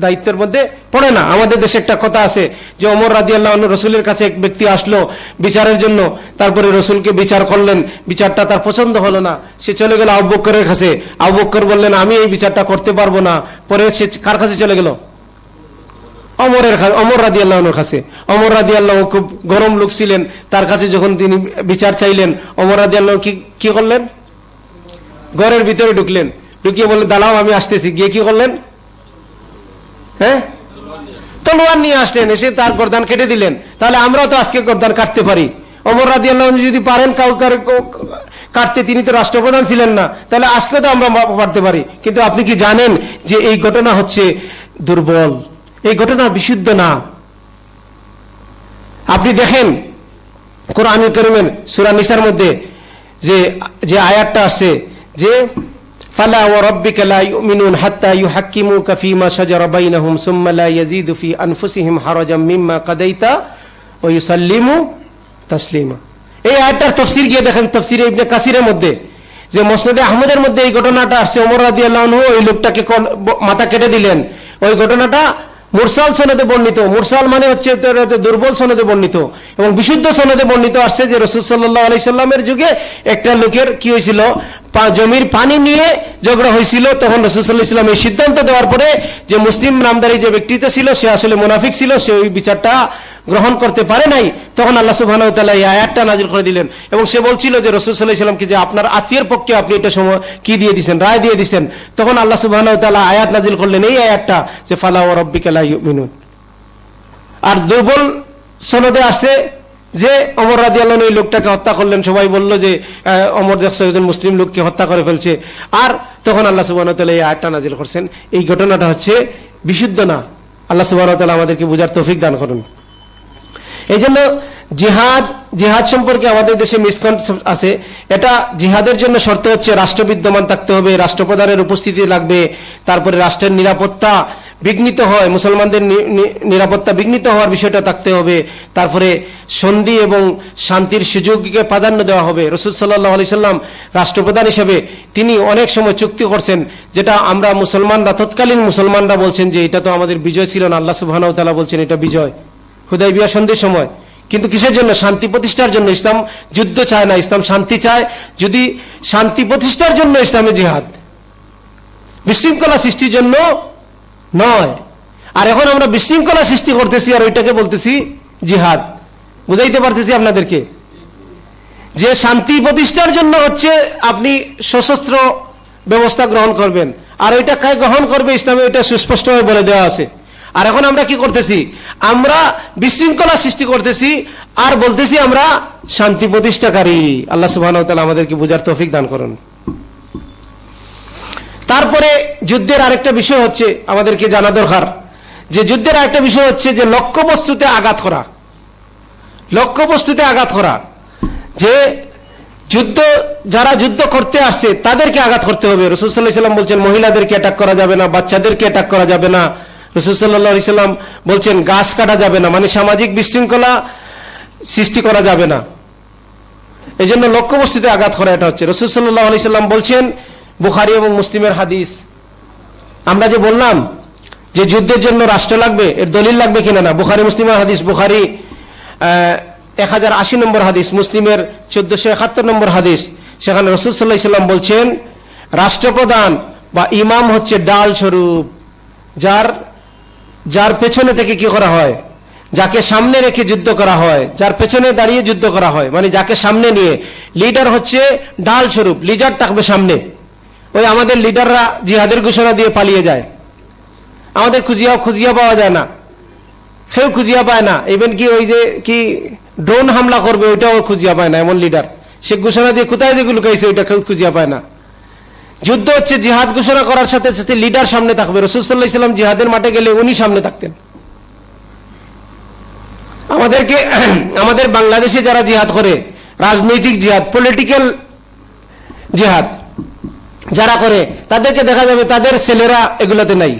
Speaker 1: দায়িত্বের মধ্যে পড়ে না। আমাদের দেশে একটা কথা আছে যে অমর রাজি আল্লাহ রসুলের কাছে এক ব্যক্তি আসলো বিচারের জন্য, তারপরে রসুলকে বিচার করলেন। বিচারটা তার পছন্দ হলো না। সে চলে গেল আবুবক্করের কাছে। আবুবক্কর বললেন, আমি এই বিচারটা করতে পারব না। পরে সে কার কাছে চলে গেল? অমরের অমর রাজি আল্লাহর কাছে। অমর রাজি আল্লাহ খুব গরম লোক ছিলেন, তার কাছে যখন তিনি বিচার চাইলেন, অমর রাজি আল্লাহ কি করলেন? ঘরের ভিতরে ঢুকলেন। ঢুকিয়ে বললেন দালাও আমি আসতেছি। গিয়ে কি করলেন? হ্যাঁ? তলোয়ার নিয়ে আসলেন, এসে তার গরদান কেটে দিলেন। তাহলে আমরাও তো আজকে গরদান কাটতে পারি। অমর রাজি আল্লাহ যদি পারেন কাউকে কাটতে, তিনি তো রাষ্ট্রপ্রধান ছিলেন না। তাহলে আজকে তো আমরা পারতে পারি। কিন্তু আপনি কি জানেন যে এই ঘটনা হচ্ছে দুর্বল? এই ঘটনা বিশুদ্ধ না। আপনি দেখেন কোরআন করিমের সুরা নিসার মধ্যে যে যে আয়াতটা আছে যে, ফালা ও এই গিয়ে দেখেন মধ্যে যে মধ্যে এই ঘটনাটা আসছে ওই লোকটাকে মাথা কেটে দিলেন। ওই ঘটনাটা মুরসাল সনদে বর্ণিত, মুরসাল মানে হচ্ছে দুর্বল সনদে বর্ণিত এবং বিশুদ্ধ সনদে বর্ণিত আসছে যে রসুল সাল্লাহ আলি যুগে একটা লোকের কি হয়েছিল? জমির পানি নিয়ে ঝগড়া হয়েছিল, তখন রসুল্লাহ ইসলাম এই সিদ্ধান্ত দেওয়ার পরে যে মুসলিম নামদারি যে ব্যক্তিতে ছিল, সে আসলে মুনাফিক ছিল, সে ওই বিচারটা গ্রহণ করতে পারে নাই। তখন আল্লাহ সুবাহ এই আয়াতটা নাজিল করে দিলেন এবং সে বলছিল যে রসুল সাল্লাহ ইসলামকে যে আপনার আত্মীয়ের পক্ষে আপনি এটা সময় কি দিয়ে দিচ্ছেন রায় দিয়ে দিচ্ছেন তখন আল্লাহ সুবাহ আয়াত নাজিল করলেন এই আয়াতটা যে ফালা ও রব্বিকালা মিনুন আর দুর্বল সনদে আসে যে অমর আল্লাহ এই লোকটাকে হত্যা করলেন, সবাই বলল যে অমর দেখছ একজন মুসলিম লোককে হত্যা করে ফেলছে। আর তখন আল্লাহ সুবাহ এই আয়টা নাজিল করছেন। এই ঘটনাটা হচ্ছে বিশুদ্ধ না। আল্লাহ সুবাহ আমাদেরকে বুঝার তৌফিক দান করুন। এই জন্য জিহাদ জিহাদ সম্পর্কে আমাদের দেশে মিসকনসেপ্ট আছে। এটা জিহাদের জন্য শর্ত হচ্ছে রাষ্ট্র বিদ্যমান থাকতে হবে, রাষ্ট্রপ্রধানের উপস্থিতি লাগবে, তারপরে রাষ্ট্রের নিরাপত্তা বিঘ্নিত হয়, মুসলমানদের নিরাপত্তা বিঘ্নিত হওয়ার বিষয়টা থাকতে হবে। তারপরে সন্ধি এবং শান্তির সুযোগকে প্রাধান্য দেওয়া হবে। রসুল সাল্লাহ আলি সাল্লাম রাষ্ট্রপ্রধান হিসেবে তিনি অনেক সময় চুক্তি করছেন, যেটা আমরা মুসলমানরা, তৎকালীন মুসলমানরা বলছেন যে এটা তো আমাদের বিজয় ছিল না। আল্লাহ সুবাহ বলছেন এটা বিজয়। হুদাই বিয়া সন্ধির সময়। কিন্তু কিসের জন্য? শান্তি প্রতিষ্ঠার জন্য। ইসলাম যুদ্ধ চায় না। ইসলাম শান্তি চায় যদি শান্তি প্রতিষ্ঠার জন্য ইসলামে জিহাদ। বিশৃঙ্খলা সৃষ্টির জন্য নয়। আর এখন আমরা বিশৃঙ্খলা সৃষ্টি করতেছি আর ওইটাকে বলতেছি জিহাদ। বুঝাইতে পারতেছি আপনাদেরকে? যে শান্তি প্রতিষ্ঠার জন্য হচ্ছে আপনি সশস্ত্র ব্যবস্থা গ্রহণ করবেন। আর ওইটা কায় গ্রহণ করবে ইসলামে ওইটা সুস্পষ্টভাবে বলে দেওয়া আছে। আর এখন আমরা কি করতেছি? আমরা বিশৃঙ্খলা সৃষ্টি করতেছি আর বলতেছি আমরা শান্তি প্রতিষ্ঠাকারী। আল্লাহ সুবাহ আমাদেরকে বুঝার তৌফিক দান করুন। তারপরে যুদ্ধের আরেকটা বিষয় হচ্ছে, আমাদেরকে জানা দরকার, যে যুদ্ধের আরেকটা বিষয় হচ্ছে যে লক্ষ্যবস্তুতে আঘাত করা। লক্ষ্যবস্তুতে আঘাত করা। যে যুদ্ধ, যারা যুদ্ধ করতে আসছে, তাদেরকে আঘাত করতে হবে। রসুল্লাহ বলছেন, মহিলাদেরকে অ্যাটাক করা যাবে না, বাচ্চাদেরকে অ্যাটাক করা যাবে না। রসুল্লাহ বলছেন, গাছ কাটা যাবে না মানে সামাজিক বিশৃঙ্খলা সৃষ্টি করা যাবে না। এই জন্য লক্ষ্যবস্তুতে আঘাত করা, এটা হচ্ছে। রসুল সাল্লাহ আলি সাল্লাম বলছেন বুখারি এবং মুসলিমের হাদিস। আমরা যে বললাম যে যুদ্ধের জন্য রাষ্ট্র লাগবে, এর দলিল লাগবে কিনা না, বুখারি, মুসলিমের হাদিস, বুখারি এক হাজার আশি নম্বর হাদিস, মুসলিমের চোদ্দশো একাত্তর নম্বর হাদিস, সেখানে রসুল সাল্লাহ বলছেন, রাষ্ট্রপ্রধান বা ইমাম হচ্ছে ডাল স্বরূপ, যার যার পেছনে থেকে কি করা হয়? যাকে সামনে রেখে যুদ্ধ করা হয়, যার পেছনে দাঁড়িয়ে যুদ্ধ করা হয় মানে যাকে সামনে নিয়ে। লিডার হচ্ছে ডাল স্বরূপ, লিডার থাকবে সামনে। ওই আমাদের লিডাররা জিহাদের ঘোষণা দিয়ে পালিয়ে যায়। আমাদের খুঁজিয়াও খুঁজিয়া পাওয়া যায় না। কেউ খুঁজিয়া পায় না। ইভেন কি ওই যে কি ড্রোন হামলা করবে, ওইটাও খুঁজিয়া পায় না এমন লিডার। সে ঘোষণা দিয়ে কোথায় যে লুকাইছে ওইটা কেউ খুঁজিয়া পায় না। যুদ্ধ হচ্ছে, জিহাদ ঘোষণা করার সাথে সাথে লিডার সামনে থাকবে। রসুল্লাহ জিহাদের মাঠে গেলে উনি সামনে থাকতেন। আমাদেরকে, আমাদের বাংলাদেশে যারা জিহাদ করে, রাজনৈতিক জিহাদ পলিটিক্যাল জিহাদ যারা করে, তাদেরকে দেখা যাবে তাদের ছেলেরা এগুলাতে নাই।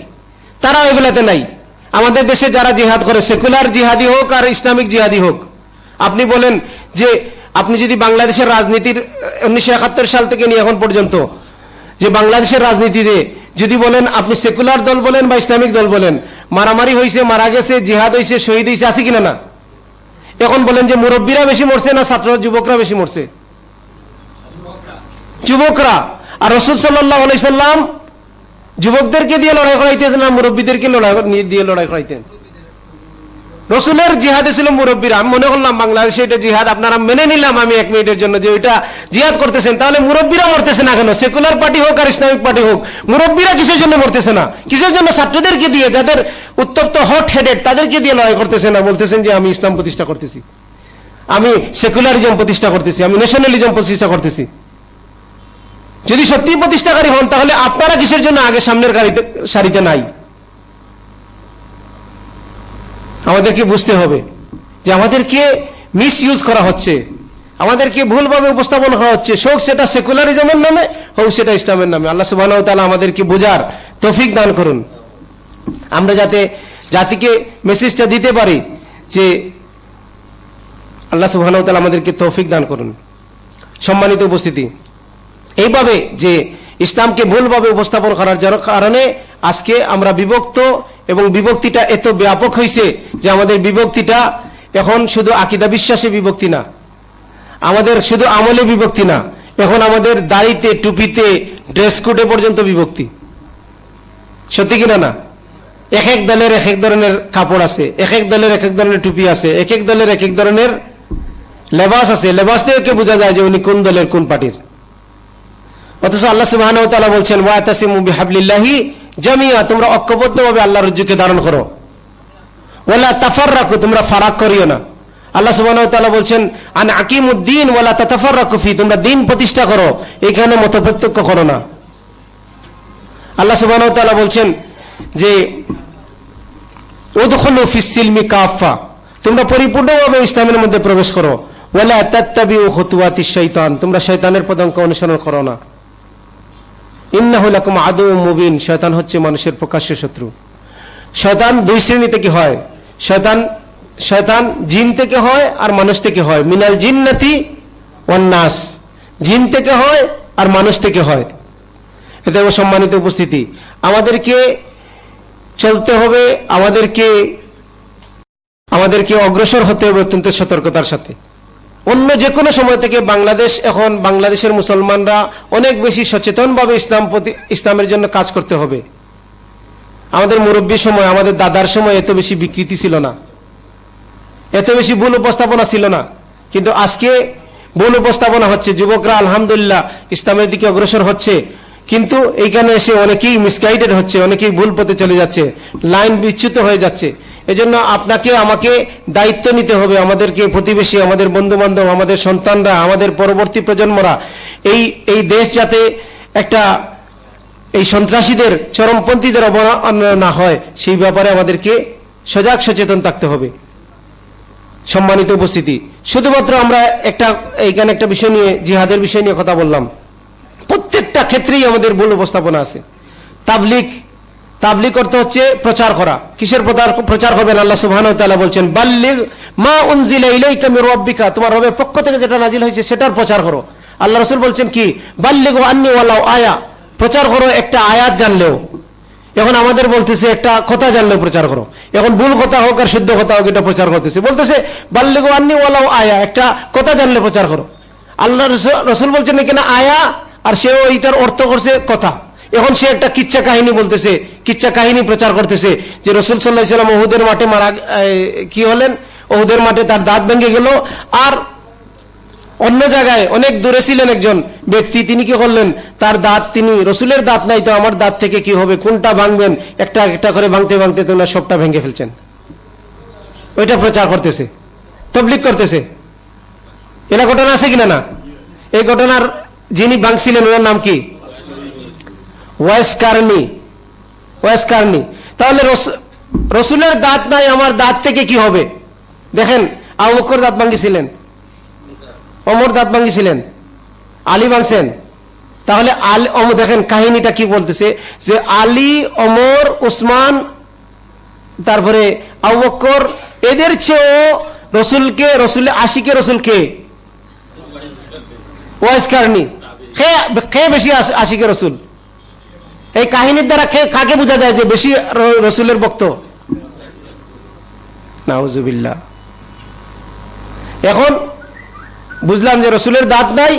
Speaker 1: তারাও এগুলাতে নাই। আমাদের দেশে যারা জিহাদ করে, সেকুলার জিহাদি হোক আর ইসলামিক জিহাদি হোক, আপনি বলেন যে আপনি যদি বাংলাদেশের রাজনীতির উনিশশো একাত্তর সাল থেকে নিয়ে এখন পর্যন্ত, যে বাংলাদেশের রাজনীতিতে যদি বলেন আপনি সেকুলার দল বলেন বা ইসলামিক দল বলেন, মারামারি হয়েছে মারা গেছে, জিহাদ হয়েছে শহীদ হয়েছে আছে কিনা না? এখন বলেন যে মুরব্বীরা বেশি মরছে না ছাত্র যুবকরা বেশি মরছে? যুবকরা। আর রসুল সাল্লাহ সাল্লাম যুবকদেরকে দিয়ে লড়াই করাইতেছেন না, মুরব্বীদেরকে লড়াই দিয়ে লড়াই করাইতেন। রসুলের জিহাদে ছিল মুরব্বীরা। আমি মনে করলাম, বাংলাদেশে এটা জিহাদ আপনারা মেনে নিলাম আমি এক মিনিটের জন্য যে ওইটা জিহাদ করতেছেন। তাহলে মুরব্বীরা মরতেছে না কেন? সেকুলার পার্টি হোক আর ইসলামিক পার্টি হোক, মুরব্বীরা কিসের জন্য মরতেছে না? কিসের জন্য ছাত্রদেরকে দিয়ে, যাদের উত্তপ্ত হট হেডেড তাদেরকে দিয়ে লড়াই করতেছে না? বলতেছেন যে আমি ইসলাম প্রতিষ্ঠা করতেছি। আমি সেকুলারিজম প্রতিষ্ঠা করতেছি, আমি ন্যাশনালিজম প্রতিষ্ঠা করতেছি। যদি সত্যি প্রতিষ্ঠাকারী হন, তাহলে আপনারা কিসের জন্য আগে সামনের গাড়িতে, সারিতে নাই? আমাদেরকে বুঝতে হবে যে আমাদেরকে মিস ইউজ করা হচ্ছে। আমাদেরকে ভুলভাবে উপস্থাপন করা হচ্ছে। হোক সেটা সেকুলারিজমের নামে, হোক সেটা ইসলামের নামে। আল্লাহ সুবাহ তালা আমাদেরকে বোঝার তফিক দান করুন। আমরা যাতে জাতিকে মেসেজটা দিতে পারি যে আল্লাহ সুবাহ আমাদেরকে তৌফিক দান করুন। সম্মানিত উপস্থিতি। এইভাবে যে ইসলামকে ভুলভাবে উপস্থাপন করার কারণে আজকে আমরা বিভক্ত এবং বিভক্তিটা এত ব্যাপক হয়েছে যে আমাদের বিভক্তিটা এখন শুধু আকিদা বিশ্বাসে বিভক্তি না, আমাদের শুধু আমলে বিভক্তি না, এখন আমাদের দাড়িতে, টুপিতে ড্রেস কোডে পর্যন্ত বিভক্তি। সত্যি কিনা না? এক এক দলের এক এক ধরনের কাপড় আছে, এক এক দলের এক এক ধরনের টুপি আছে, এক এক দলের এক এক ধরনের লেবাস আছে। লেবাস দিয়ে বোঝা যায় যে উনি কোন দলের কোন পার্টির? অথচ আল্লাহ সুবাহ বলছেন ওয়াতাসিমুবিহাবলিল্লাহি জামিয়া তোমরা ঐক্যবদ্ধভাবে আল্লাহ রজ্জুকে ধারণ করো। ওলা তাফার রাখো তোমরা ফারাক করিও না। আল্লাহ সুবাহ বলছেন, আন আকিম উদ্দিন ওয়ালা তাতাফার রকুফি তোমরা দিন প্রতিষ্ঠা করো, এখানে মতপ্রত্যক্ষ করো না। আল্লাহ সুবাহ বলছেন যে ওদখলু কাফা তোমরা পরিপূর্ণভাবে ইসলামের মধ্যে প্রবেশ করো। ওয়ালা তাত্তাবি ও হতুয়াতি শৈতান তোমরা শৈতানের পদাঙ্ক অনুসরণ করো না। ইন্নাহুলাকুম আদৌ মুবিন, শয়তান হচ্ছে মানুষের প্রকাশ্য শত্রু। শয়তান দুই শ্রেণি থেকে হয়। শয়তান শয়তান জিন থেকে হয় আর মানুষ থেকে হয়। মিনাল জিন্নাতি অন্যাস জিন থেকে হয় আর মানুষ থেকে হয়। এতে সম্মানিত উপস্থিতি। আমাদেরকে চলতে হবে, আমাদেরকে আমাদেরকে অগ্রসর হতে হবে অত্যন্ত সতর্কতার সাথে। অন্য যে কোনো সময় থেকে বাংলাদেশ এখন বাংলাদেশের মুসলমানরা অনেক বেশি সচেতনভাবে ইসলাম ইসলামের জন্য কাজ করতে হবে। আমাদের মুরব্বীর সময়, আমাদের দাদার সময় এত বেশি বিকৃতি ছিল না। এত বেশি ভুল উপস্থাপনা ছিল না। কিন্তু আজকে ভুল উপস্থাপনা হচ্ছে, যুবকরা আলহামদুলিল্লাহ ইসলামের দিকে অগ্রসর হচ্ছে। কিন্তু এইখানে এসে অনেকেই মিসগাইডেড হচ্ছে, অনেকেই ভুল পথে চলে যাচ্ছে লাইন বিচ্যুত হয়ে যাচ্ছে। এজন্য আপনাকে, আমাকে দায়িত্ব নিতে হবে। আমাদেরকে প্রতিবেশী, আমাদের বন্ধু বান্ধব আমাদের সন্তানরা, আমাদের পরবর্তী প্রজন্মরা, এই এই দেশ যাতে একটা, এই সন্ত্রাসীদের, চরমপন্থীদের অবমাননা না হয়, সেই ব্যাপারে আমাদেরকে সজাগ সচেতন থাকতে হবে। সম্মানিত উপস্থিতি। শুধুমাত্র আমরা একটা, এইখানে একটা বিষয় নিয়ে, জিহাদের বিষয় নিয়ে কথা বললাম। প্রত্যেকটা ক্ষেত্রেই আমাদের ভুল উপস্থাপনা আছে। তাবলিক তাবলিক করতে হচ্ছে প্রচার করা। কিসের প্রচার করবেন আল্লাহ সুবহান বলছেন, বাল্লিগ মা উনজিলা ইলাইকা মির রাব্বিকা। তোমার রবের পক্ষ থেকে যেটা নাজিল হয়েছে, সেটার প্রচার করো। আল্লাহ রাসূল বলছেন কি, বাল্লিগ আন্নি ওয়ালাউ আয়া। প্রচার করো, একটা আয়াত জানলেও। এখন আমাদের বলতেছে, একটা কথা জানলেও প্রচার করো। এখন ভুল কথা হোক আর শুদ্ধ কথা হোক, এটা প্রচার করতেছে। বলতেছে, বাল্লিগ আন্নি ওয়ালাউ আয়া। একটা কথা জানলে প্রচার করো। আল্লাহ রসুল বলছেন এখানে আয়া? আর সেও এইটার অর্থ করছে, কথা। এখন সে একটা কিচ্ছা কাহিনী বলতেছে, কিচ্ছা কাহিনী প্রচার করতেছে যে রসুল সাল্লাহ ওহুদের মাঠে মারা কি হলেন? ওহুদের মাঠে তার দাঁত ভেঙে গেল। আর অন্য জায়গায় অনেক দূরে ছিলেন একজন ব্যক্তি, তিনি কি করলেন? তার দাঁত, তিনি, রসুলের দাঁত নাই তো আমার দাঁত থেকে কি হবে? কোনটা ভাঙবেন? একটা একটা করে ভাঙতে ভাঙতে তোমরা সবটা ভেঙে ফেলছেন। ওইটা প্রচার করতেছে তবলিক করতেছে। এটা ঘটনা আছে কিনা না? এই ঘটনার যিনি ভাঙছিলেন ওনার নাম কি? তাহলে রসুলের দাঁত নাই, আমার দাঁত থেকে কি হবে? দেখেন, আবু বকর দাঁত ভাঙ্গিছিলেন অমর দাঁত ভাঙ্গিছিলেন আলী ভাঙছেন। তাহলে আলী দেখেন কাহিনীটা কি বলতেছে? যে আলী অমর উসমান, তারপরে আবু বকর, এদের চেয়েও রসুলকে, রসুল, আশিকে রসুলকে ওয়াইস কার্নি কে বেশি আশিকে রসুল? এই কাহিনীর দ্বারা কাকে বোঝা যায় যে বেশি রসুলের বক্ত নাউজুবিল্লা এখন বুঝলাম যে রসুলের দাঁত নাই,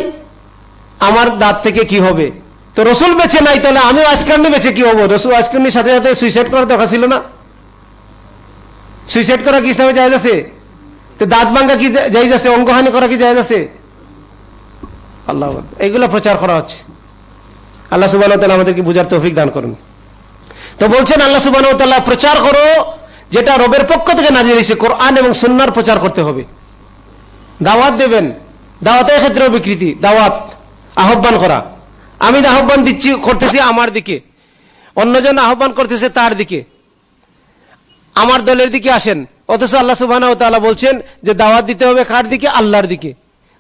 Speaker 1: আমার দাঁত থেকে কি হবে? তো রসুল বেছে নাই, তাহলে আমিও আজকার্নি বেছে কি হব? রসুল আজকার্নির সাথে সাথে সুইসাইড করার দরকার ছিল না? সুইসাইড করা কি ইসলামে যায় আছে? তো দাঁত ভাঙ্গা কি যাই যাচ্ছে অঙ্গহানি করা কি যায় আছে? আল্লাহ এইগুলো প্রচার করা হচ্ছে। আল্লাহ সুবাহ আমাদেরকে বুঝার তৌফিক দান করুন। তো বলছেন, আল্লাহ সুবাহ প্রচার করো, যেটা রবের পক্ষ থেকে নাজির হয়েছে, কোরআন এবং সুন্নার প্রচার করতে হবে। দাওয়াত দেবেন, দাওয়াতের ক্ষেত্রেও বিকৃতি, দাওয়াত, আহ্বান করা। আমি আহ্বান দিচ্ছি, করতেছি আমার দিকে। অন্যজন আহ্বান করতেছে তার দিকে। আমার দলের দিকে আসেন, অথচ আল্লাহ সুবাহ বলছেন যে দাওয়াত দিতে হবে কার দিকে? আল্লাহর দিকে।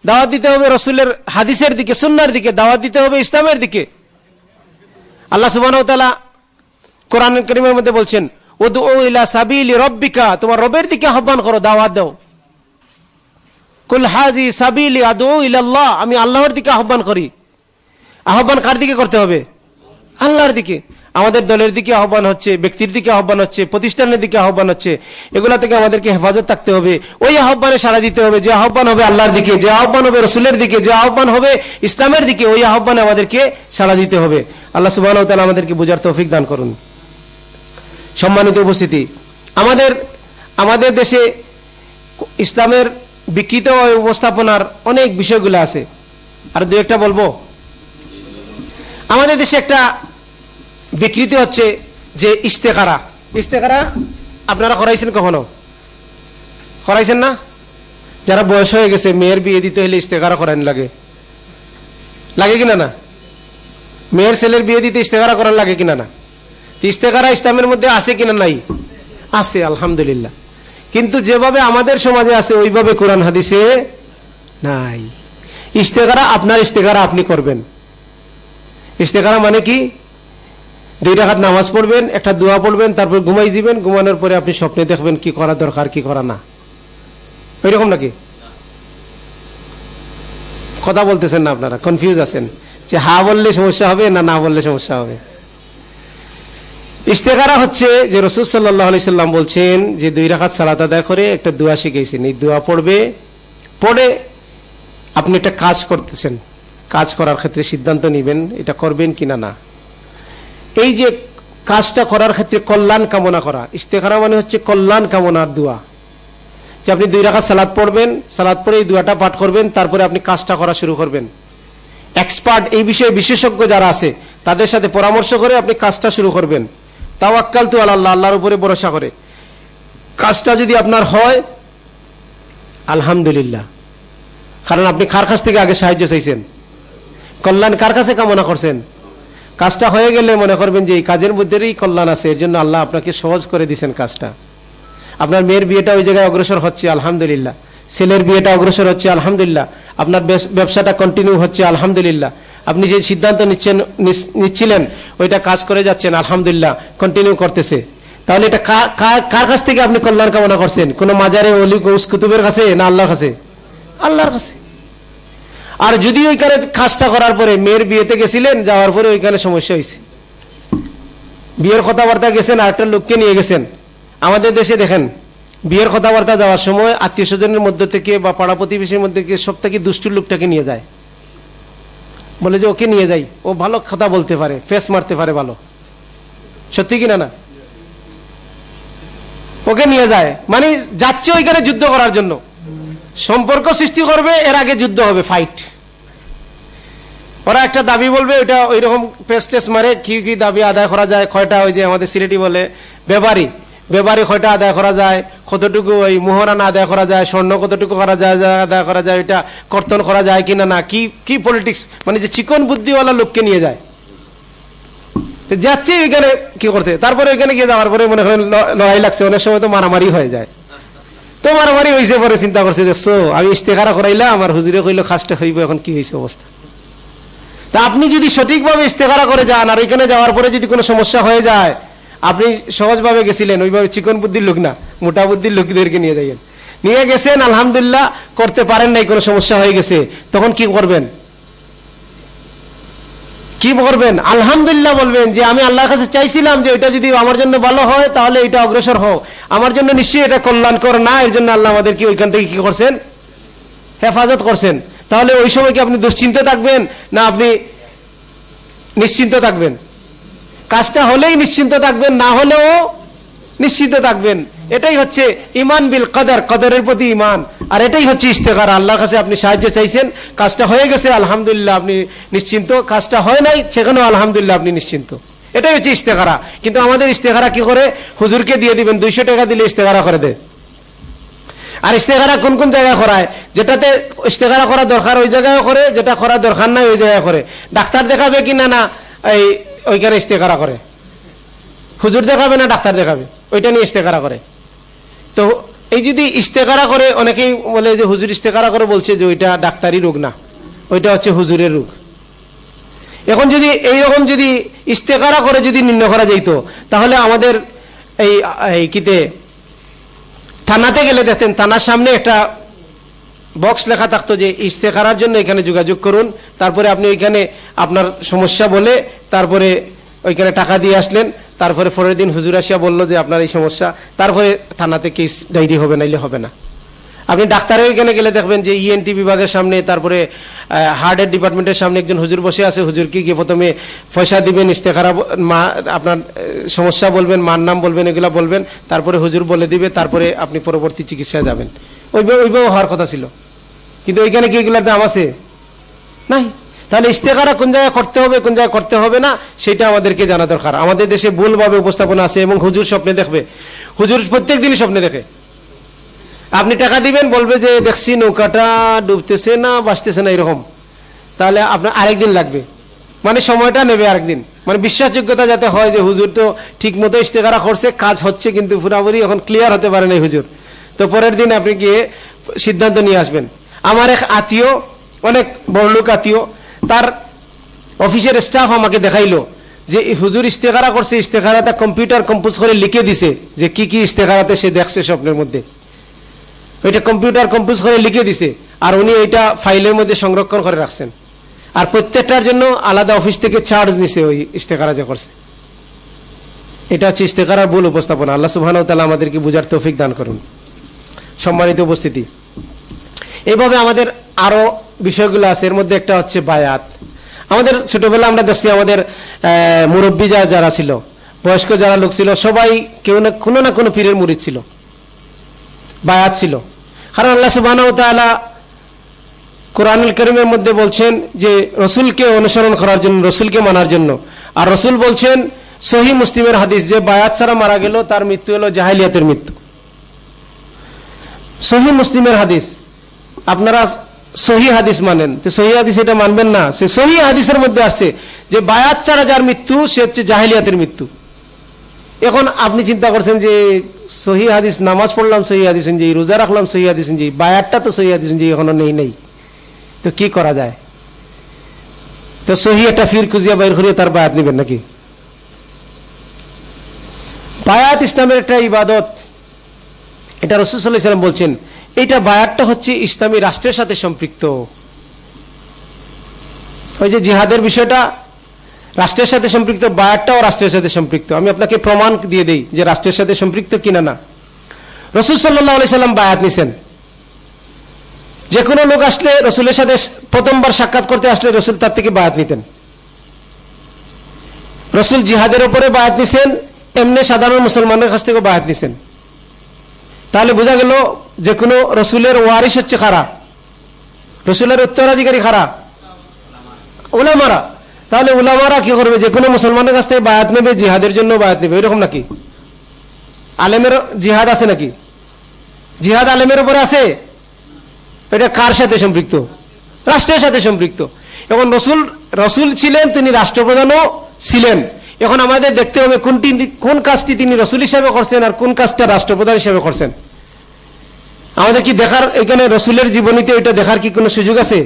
Speaker 1: দাওয়াত দিতে হবে রসুলের হাদিসের দিকে, সুন্নার দিকে, দাওয়াত দিতে হবে ইসলামের দিকে। আল্লাহ সুবাহ কোরআন করিমের মধ্যে বলছেন রব্বিকা তোমার রবের দিকে আহ্বান করো, দাওয়াত দাও। কুল হাজি সাবিলি আদৌ ইল্লাহ আমি আল্লাহর দিকে আহ্বান করি। আহ্বান কার দিকে করতে হবে? আল্লাহর দিকে। আমাদের দলের দিকে আহ্বান হচ্ছে, ব্যক্তির দিকে আহ্বান হচ্ছে, প্রতিষ্ঠানের দিকে আহ্বান হচ্ছে, এগুলা থেকে আমাদেরকে হেফাজত থাকতে হবে। ওই আহ্বানে সাড়া দিতে হবে, যে আহ্বান হবে আল্লাহর দিকে, যে আহ্বান হবে রসুলের দিকে, যে আহ্বান হবে ইসলামের দিকে, ওই আহ্বানে আমাদেরকে সাড়া দিতে হবে। আল্লাহ সুবাহ আমাদেরকে বোঝার তৌফিক দান করুন। সম্মানিত উপস্থিতি, আমাদের আমাদের দেশে ইসলামের বিকৃত উপস্থাপনার অনেক বিষয়গুলো আছে। আর দু একটা বলব। আমাদের দেশে একটা বিকৃতি হচ্ছে যে ইস্তেকারা ইস্তেকারা আপনারা করাইছেন কখনো? করাইছেন না? যারা বয়স হয়ে গেছে মেয়ের বিয়ে দিতে হলে ইস্তেকারা করেন লাগে। লাগে কিনা না? মেয়ের ছেলের বিয়ে দিতে ইস্তেকারা করার লাগে কিনা না? তো ইস্তেকারা ইসলামের মধ্যে আছে কিনা নাই? আছে আলহামদুলিল্লাহ। কিন্তু যেভাবে আমাদের সমাজে আছে ওইভাবে কোরআন হাদিসে নাই। ইস্তেকারা আপনার ইস্তেকারা আপনি করবেন। ইস্তেকারা মানে কি? দুই রাখাত নামাজ পড়বেন, একটা দোয়া পড়বেন, তারপর ঘুমাই দিবেন ঘুমানোর পরে আপনি স্বপ্নে দেখবেন কি করা দরকার, কি করা না। ওই রকম নাকি? কথা বলতেছেন না আপনারা কনফিউজ আছেন। যে হা বললে সমস্যা হবে না না বললে সমস্যা হবে। ইস্তেকারা হচ্ছে যে রসুল সাল্লাহ আলি সাল্লাম বলছেন যে দুই রাখাত সালাত আদায় করে একটা দোয়া শিখেছেন এই দোয়া পড়বে, পড়ে আপনি একটা কাজ করতেছেন। কাজ করার ক্ষেত্রে সিদ্ধান্ত নেবেন, এটা করবেন কিনা না। এই যে কাজটা করার ক্ষেত্রে কল্যাণ কামনা করা, ইস্তেখারা মানে হচ্ছে কল্যাণ কামনার দোয়া। যে আপনি দুই রাখা সালাদ পড়বেন সালাদ পড়ে এই দোয়াটা পাঠ করবেন, তারপরে আপনি কাজটা করা শুরু করবেন। এক্সপার্ট এই বিষয়ে বিশেষজ্ঞ যারা আছে, তাদের সাথে পরামর্শ করে আপনি কাজটা শুরু করবেন। তাও আক্কাল তু আল্লাহ আল্লাহর উপরে ভরসা করে। কাজটা যদি আপনার হয়, আলহামদুলিল্লাহ। কারণ আপনি কার কাছ থেকে আগে সাহায্য চাইছেন? কল্যাণ কার কাছে কামনা করছেন? কাজটা হয়ে গেলে মনে করবেন যে এই কাজের মধ্যেই কল্যাণ আছে, এর জন্য আল্লাহ আপনাকে সহজ করে দিছেন কাজটা। আপনার মেয়ের বিয়েটা ওই জায়গায় অগ্রসর হচ্ছে, আলহামদুলিল্লাহ। ছেলের বিয়েটা অগ্রসর হচ্ছে, আলহামদুলিল্লাহ। আপনার ব্যবসাটা কন্টিনিউ হচ্ছে, আলহামদুলিল্লাহ। আপনি যে সিদ্ধান্ত নিচ্ছেন নিচ্ছিলেন, ওইটা কাজ করে যাচ্ছেন, আলহামদুলিল্লাহ কন্টিনিউ করতেছে। তাহলে এটা কার কাছ থেকে আপনি কল্যাণ কামনা করছেন? কোনো মাজারে অলি গৌস কুতুবের কাছে, না আল্লাহর কাছে? আল্লাহর কাছে। আর যদি ওইখানে কাজটা করার পরে মেয়ের বিয়েতে গেছিলেন, যাওয়ার পরে ওইখানে সমস্যা হয়েছে। বিয়ের কথাবার্তা গেছেন আর একটা লোককে নিয়ে গেছেন। আমাদের দেশে দেখেন, বিয়ের কথাবার্তা যাওয়ার সময় আত্মীয় স্বজনের মধ্যে থেকে বা পাড়া প্রতিবেশীর মধ্যে থেকে সব থেকে দুষ্টুর লোকটাকে নিয়ে যায়। বলে যে, ওকে নিয়ে যাই। ও ভালো কথা বলতে পারে, ফেস মারতে পারে ভালো। সত্যি কিনা না? ওকে নিয়ে যায়। মানে যাচ্ছে ওইখানে যুদ্ধ করার জন্য। সম্পর্ক সৃষ্টি করবে, এর আগে যুদ্ধ হবে ফাইট ওরা একটা দাবি বলবে ওইটা ওই রকম পেস টেস মারে, কি কি দাবি আদায় করা যায়, কয়টা ওই যে আমাদের সিলেটি বলে, বেবারি। বেবারি কয়টা আদায় করা যায়, কতটুকু ওই মোহরানা আদায় করা যায়, স্বর্ণ কতটুকু করা যায় আদায় করা যায়, ওইটা কর্তন করা যায় কিনা না, কি কি পলিটিক্স মানে যে চিকন বুদ্ধিওয়ালা লোককে নিয়ে যায়। যাচ্ছে, ওইখানে কি করতে, তারপরে ওইখানে গিয়ে যাওয়ার পরে মনে করেন লড়াই লাগছে, অনেক সময় তো মারামারি হয়ে যায়। তো বাড়ি হয়েছে পরে চিন্তা করছে, দেখছ? আমি ইস্তেকারা করাইলাম, আমার হুজুরে কইলো খাসটা হইব, এখন কি হয়েছে অবস্থা? তা আপনি যদি সঠিকভাবে ইস্তেকারা করে যান, আর ওইখানে যাওয়ার পরে যদি কোনো সমস্যা হয়ে যায়, আপনি সহজভাবে গেছিলেন, ওইভাবে চিকন বুদ্ধির লোক না, মোটা বুদ্ধির লোকদেরকে নিয়ে যাইয়েন। নিয়ে গেছেন, আলহামদুলিল্লাহ, করতে পারেন নাই, কোনো সমস্যা হয়ে গেছে, তখন কি করবেন? কি করবেন আলহামদুলিল্লাহ বলবেন যে আমি আল্লাহর কাছে চাইছিলাম যে এটা যদি আমার জন্য ভালো হয়, তাহলে এটা অগ্রসর হোক। আমার জন্য নিশ্চয়ই এটা কল্যাণকর না, এর জন্য আল্লাহ আমাদেরকে ওইখান থেকে কি করছেন? হেফাজত করছেন। তাহলে ওই সময় কি আপনি দুশ্চিন্ত থাকবেন, না আপনি নিশ্চিন্ত থাকবেন? কাজটা হলেই নিশ্চিন্ত থাকবেন, না হলেও নিশ্চিন্ত থাকবেন। এটাই হচ্ছে ইমান বিল কদর, কদরের প্রতি ইমান। আর এটাই হচ্ছে ইস্তেকার আল্লাহর কাছে আপনি সাহায্য চাইছেন, কাজটা হয়ে গেছে, আলহামদুলিল্লাহ আপনি নিশ্চিন্ত। কাজটা হয় নাই, সেখানেও আলহামদুলিল্লাহ আপনি নিশ্চিন্ত। এটাই হচ্ছে ইস্তেকারা কিন্তু আমাদের ইস্তেকারা কি করে? হুজুরকে দিয়ে দিবেন, দুইশো টাকা দিলে ইস্তেকারা করে দেয়। আর ইস্তেকারা কোন কোন জায়গায় করায়? যেটাতে ইস্তেকারা করা দরকার ওই জায়গায় করে, যেটা করা দরকার নাই ওই জায়গায় করে। ডাক্তার দেখাবে কি না না, এই ওইখানে ইস্তেকারা করে। হুজুর দেখাবে না, ডাক্তার দেখাবে। ওইটা নিয়ে ইস্তেকারা করে। তো এই যদি ইস্তেকারা করে, অনেকেই বলে যে হুজুর ইস্তেকারা করে বলছে যে ওইটা ডাক্তারি রোগ না, ওইটা হচ্ছে হুজুরের রোগ। এখন যদি এইরকম যদি ইস্তেকারা করে যদি নির্ণয় করা যেত তাহলে আমাদের এই এই কিতে, থানাতে গেলে দেখতেন, থানার সামনে একটা বক্স লেখা থাকতো যে ইস্তেকারার জন্য এখানে যোগাযোগ করুন, তারপরে আপনি ওইখানে আপনার সমস্যা বলে তারপরে ওইখানে টাকা দিয়ে আসলেন তারপরে পরের দিন হুজুর আসিয়া বলল যে, আপনার এই সমস্যা। তারপরে থানাতে কেস ডায়েরি হবে, নাইলে হবে না। আপনি ডাক্তারের ওইখানে গেলে দেখবেন যে ইএনটি বিভাগের সামনে, তারপরে হার্টের ডিপার্টমেন্টের সামনে একজন হুজুর বসে আছে। হুজুরকে গিয়ে প্রথমে পয়সা দিবেন, ইস্তেখারা মা, আপনার সমস্যা বলবেন, মার নাম বলবেন, এগুলো বলবেন। তারপরে হুজুর বলে দিবে, তারপরে আপনি পরবর্তী চিকিৎসায় যাবেন। ওইভাবে ওইভাবে হওয়ার কথা ছিল। কিন্তু ওইখানে কি এগুলার দাম আছে? নাই। তাহলে ইস্তেকারা কোন জায়গায় করতে হবে, কোন জায়গায় করতে হবে না, সেটা আমাদেরকে জানা দরকার। আমাদের দেশে ভুলভাবে উপস্থাপনা আছে এবং হুজুর স্বপ্নে দেখবে। হুজুর প্রত্যেক দিনই স্বপ্নে দেখে। আপনি টাকা দিবেন, বলবে যে, দেখছি নৌকাটা ডুবতেছে না, বাঁচতেছে না, এরকম। তাহলে আপনার আরেকদিন লাগবে। মানে সময়টা নেবে আরেকদিন। মানে বিশ্বাসযোগ্যতা যাতে হয় যে, হুজুর তো ঠিক মতো ইস্তেকারা করছে, কাজ হচ্ছে কিন্তু পুরাপুরি এখন ক্লিয়ার হতে পারে না হুজুর। তো পরের দিন আপনি গিয়ে সিদ্ধান্ত নিয়ে আসবেন। আমার এক আত্মীয়, অনেক বড়লোক আত্মীয় তার অফিসের স্টাফ আমাকে দেখাইলো যে হুজুর ইস্তেকারা করছে ইস্তেকারাতে কম্পিউটার কম্পোজ করে লিখে দিছে যে কি কি ইস্তেকারাতে সে দেখছে স্বপ্নের মধ্যে। ওইটা কম্পিউটার কম্পোজ করে লিখে দিছে আর উনি এটা ফাইলের মধ্যে সংরক্ষণ করে রাখছেন। আর প্রত্যেকটার জন্য আলাদা অফিস থেকে চার্জ নিছে ওই ইস্তেকারা যে করছে। এটা হচ্ছে ইস্তেকারার ভুল উপস্থাপনা। আল্লাহ সুবহান তালা আমাদেরকে বুঝার তৌফিক দান করুন। সম্মানিত উপস্থিতি। এইভাবে আমাদের আরও বিষয়গুলো আছে। এর মধ্যে একটা হচ্ছে বায়াত। আমাদের ছোটবেলা আমরা দেখছি আমাদের মুরব্বী যা যারা ছিল, বয়স্ক যারা লোক ছিল, সবাই কেউ না কোনো না কোনো পীরের মুড়ি ছিল। বায়াত ছিল। কারণ আল্লাহ সুবাহ কোরআনুল করিমের মধ্যে বলছেন যে, রসুলকে অনুসরণ করার জন্য, রসুলকে মানার জন্য। আর রসুল বলছেন, সহি মুসলিমের হাদিস যে, বায়াত ছাড়া মারা গেল, তার মৃত্যু হলো জাহালিয়াতের মৃত্যু। সহি মুসলিমের হাদিস। আপনারা সহি হাদিস মানেন। তো সহি হাদিস এটা মানবেন না। সে সহি হাদিসের মধ্যে আসছে যে বায়াত ছাড়া যার মৃত্যু, সে হচ্ছে জাহিলিয়াতের মৃত্যু। এখন আপনি চিন্তা করছেন যে সহি হাদিস, নামাজ পড়লাম সহি হাদিস অনুযায়ী রোজা রাখলাম সহি হাদিস অনুযায়ী বায়াতটা তো সহি হাদিস অনুযায়ী এখনও নেই নেই। তো কি করা যায়? তো সহি একটা ফির খুঁজিয়া বাইর করিয়া তার বায়াত নেবেন নাকি? বায়াত ইসলামের একটা ইবাদত। এটা রসুসাল্লাম বলছেন এইটা বায়াতটা হচ্ছে ইসলামী রাষ্ট্রের সাথে সম্পৃক্ত। ওই যে জিহাদের বিষয়টা, রাষ্ট্রের সাথে সম্পৃক্ত, বায়াতটাও রাষ্ট্রের সাথে সম্পৃক্ত। আমি আপনাকে প্রমাণ দিয়ে দিই যে রাষ্ট্রের সাথে সম্পৃক্ত কিনা না। রসুল সাল্লাহ সাল্লাম বায়াত নিছেন। যে কোনো লোক আসলে রসুলের সাথে প্রথমবার সাক্ষাৎ করতে আসলে রসুল তার থেকে বায়াত নিতেন। রসুল জিহাদের ওপরে বায়াত নিছেন, এমনি সাধারণ মুসলমানের কাছ থেকে বায়াত নিছেন। তাহলে বোঝা গেল যে কোনো রসুলের ওয়ারিস হচ্ছে খারা। রসুলের উত্তরাধিকারী খারা। উলামারা। তাহলে উলামারা কি করবে? যে কোনো মুসলমানের কাছ থেকে বায়াত নেবে, জিহাদের জন্য বায়াত নেবে। এরকম নাকি? আলেমের জিহাদ আছে নাকি? জিহাদ আলেমের উপরে আছে? এটা কার সাথে সম্পৃক্ত? রাষ্ট্রের সাথে সম্পৃক্ত। এখন রসুল রসুল ছিলেন, তিনি রাষ্ট্রপ্রধানও ছিলেন। এখন আমাদের দেখতে হবে কোনটি, কোন কাজটি তিনি রসুল হিসাবে করছেন আর কোন কাজটা রাষ্ট্রপ্রধান হিসাবে করছেন। আমাদের কি দেখার এখানে রসুলের জীবনীতে ওইটা দেখার কি কোনো সুযোগ আছে?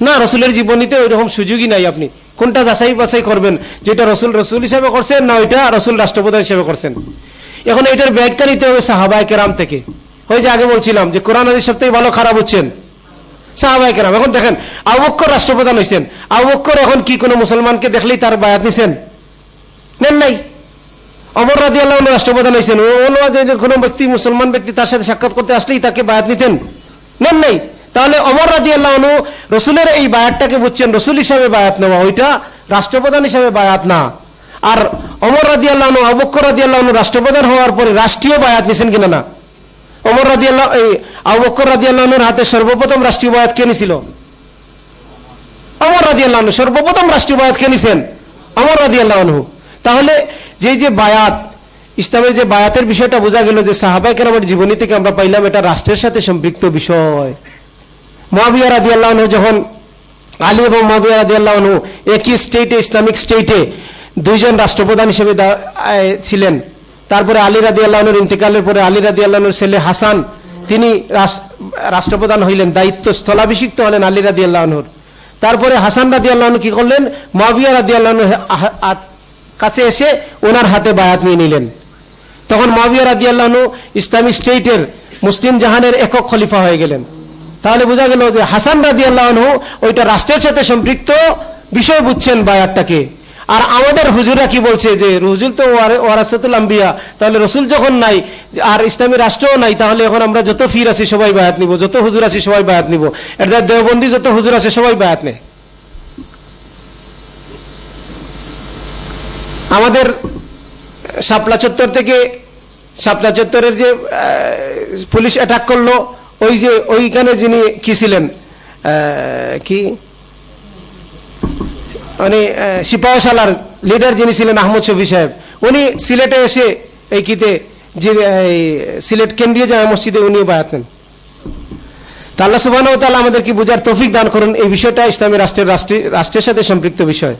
Speaker 1: না, রসুলের জীবনীতে ওই রকম সুযোগই নাই আপনি। কোনটা যাচাই বাছাই করবেন? যেটা রসুল রসুল হিসাবে করছেন না ওইটা রসুল রাষ্ট্রপ্রধান হিসেবে করছেন? এখন এটার ব্যাখ্যা নিতে হবে সাহাবায় কেরাম থেকে। ওই যে আগে বলছিলাম যে কোরআন আদির সবথেকে ভালো খারাপ হচ্ছেন। সাহাবাই কেরাম। এখন দেখেন আবক্ষর রাষ্ট্রপ্রধান হয়েছেন আবক্ষর এখন কি কোনো মুসলমানকে দেখলেই তার বায়াত নিছেন? নেন নাই। অমর রাজি আল্লাহ রাষ্ট্রপ্রধান হয়েছেন। কোনো ব্যক্তি, মুসলমান ব্যক্তি তার সাথে সাক্ষাৎ করতে আসলেই তাকে বায়াত নিতেন। নেন নাই? তাহলে অমর রাজি আল্লাহ রসুলের এই বায়াতটাকে বুঝছেন, রসুল হিসাবে বায়াত নেওয়া। ওইটা রাষ্ট্রপ্রধান হিসাবে বায়াত না। আর অমর রাজি আল্লাহ অবক্ষর রাজি আল্লাহ রাষ্ট্রপ্রধান হওয়ার পরে রাষ্ট্রীয় বায়াত নিছেন কিনা না? অমর রাজি আল্লাহ এই আবক্কর রাজি আল্লাহর হাতে সর্বপ্রথম রাষ্ট্রীয় বায়াত কে নিছিল? অমর রাজি আল্লাহ সর্বপ্রথম রাষ্ট্রীয় বায়াত কে নিছেন? অমর রাজি আল্লাহ তাহলে যে যে বায়াত, ইসলামের যে বায়াতের বিষয়টা বোঝা গেল যে সাহাবাই কেরামের জীবনী থেকে আমরা পাইলাম এটা রাষ্ট্রের সাথে সম্পৃক্ত বিষয়। মহাবিয়া রাজি আল্লাহ যখন আলী এবং মহাবিয়া রাজি আল্লাহ একই স্টেটে ইসলামিক স্টেটে দুইজন রাষ্ট্রপ্রধান হিসেবে ছিলেন, তারপরে আলী রাদি আল্লাহনুর ইন্তেকালের পরে আলী রাদি আল্লাহনুর ছেলে হাসান, তিনি রাষ্ট্রপ্রধান হইলেন দায়িত্ব স্থলাভিষিক্ত হলেন আলী রাদি আল্লাহনুর তারপরে হাসান রাদি আল্লাহন কি করলেন? মাবিয়া রাদি আল্লাহনুর কাছে এসে ওনার হাতে বায়াত নিয়ে নিলেন। তখন মাবিয়া রাদি আল্লাহনু ইসলামিক স্টেটের মুসলিম জাহানের একক খলিফা হয়ে গেলেন। তাহলে বোঝা গেল যে হাসান রাদি আল্লাহনু ওইটা রাষ্ট্রের সাথে সম্পৃক্ত বিষয় বুঝছেন বায়াতটাকে। আর আমাদের হুজুরা কি বলছে যে রসুল তো ওয়ারাসাতুল আম্বিয়া, তাহলে রসুল যখন নাই, আর ইসলামী রাষ্ট্রও নাই, তাহলে এখন আমরা যত ফির আছি সবাই বায়াত নিব, যত হুজুর আছি সবাই বায়াত নিব। এটা দেওবন্দি যত হুজুর আছে সবাই বায়াত নেয়। আমাদের শাপলা চত্বর থেকে, শাপলা চত্বরের যে পুলিশ অ্যাটাক করল, ওই যে, ওইখানে যিনি কি ছিলেন কি? মানে সিপাহশালার লিডার যিনি ছিলেন আহমদ শফি সাহেব, উনি সিলেটে এসে এই কিতে, যে সিলেট কেন্দ্রীয় জামা মসজিদে উনিও বায়াত নেন। তা আল্লাহ সুবাহ আমাদেরকে বোঝার তৌফিক দান করুন। এই বিষয়টা ইসলামী রাষ্ট্রের রাষ্ট্রে- রাষ্ট্রের সাথে সম্পৃক্ত বিষয়।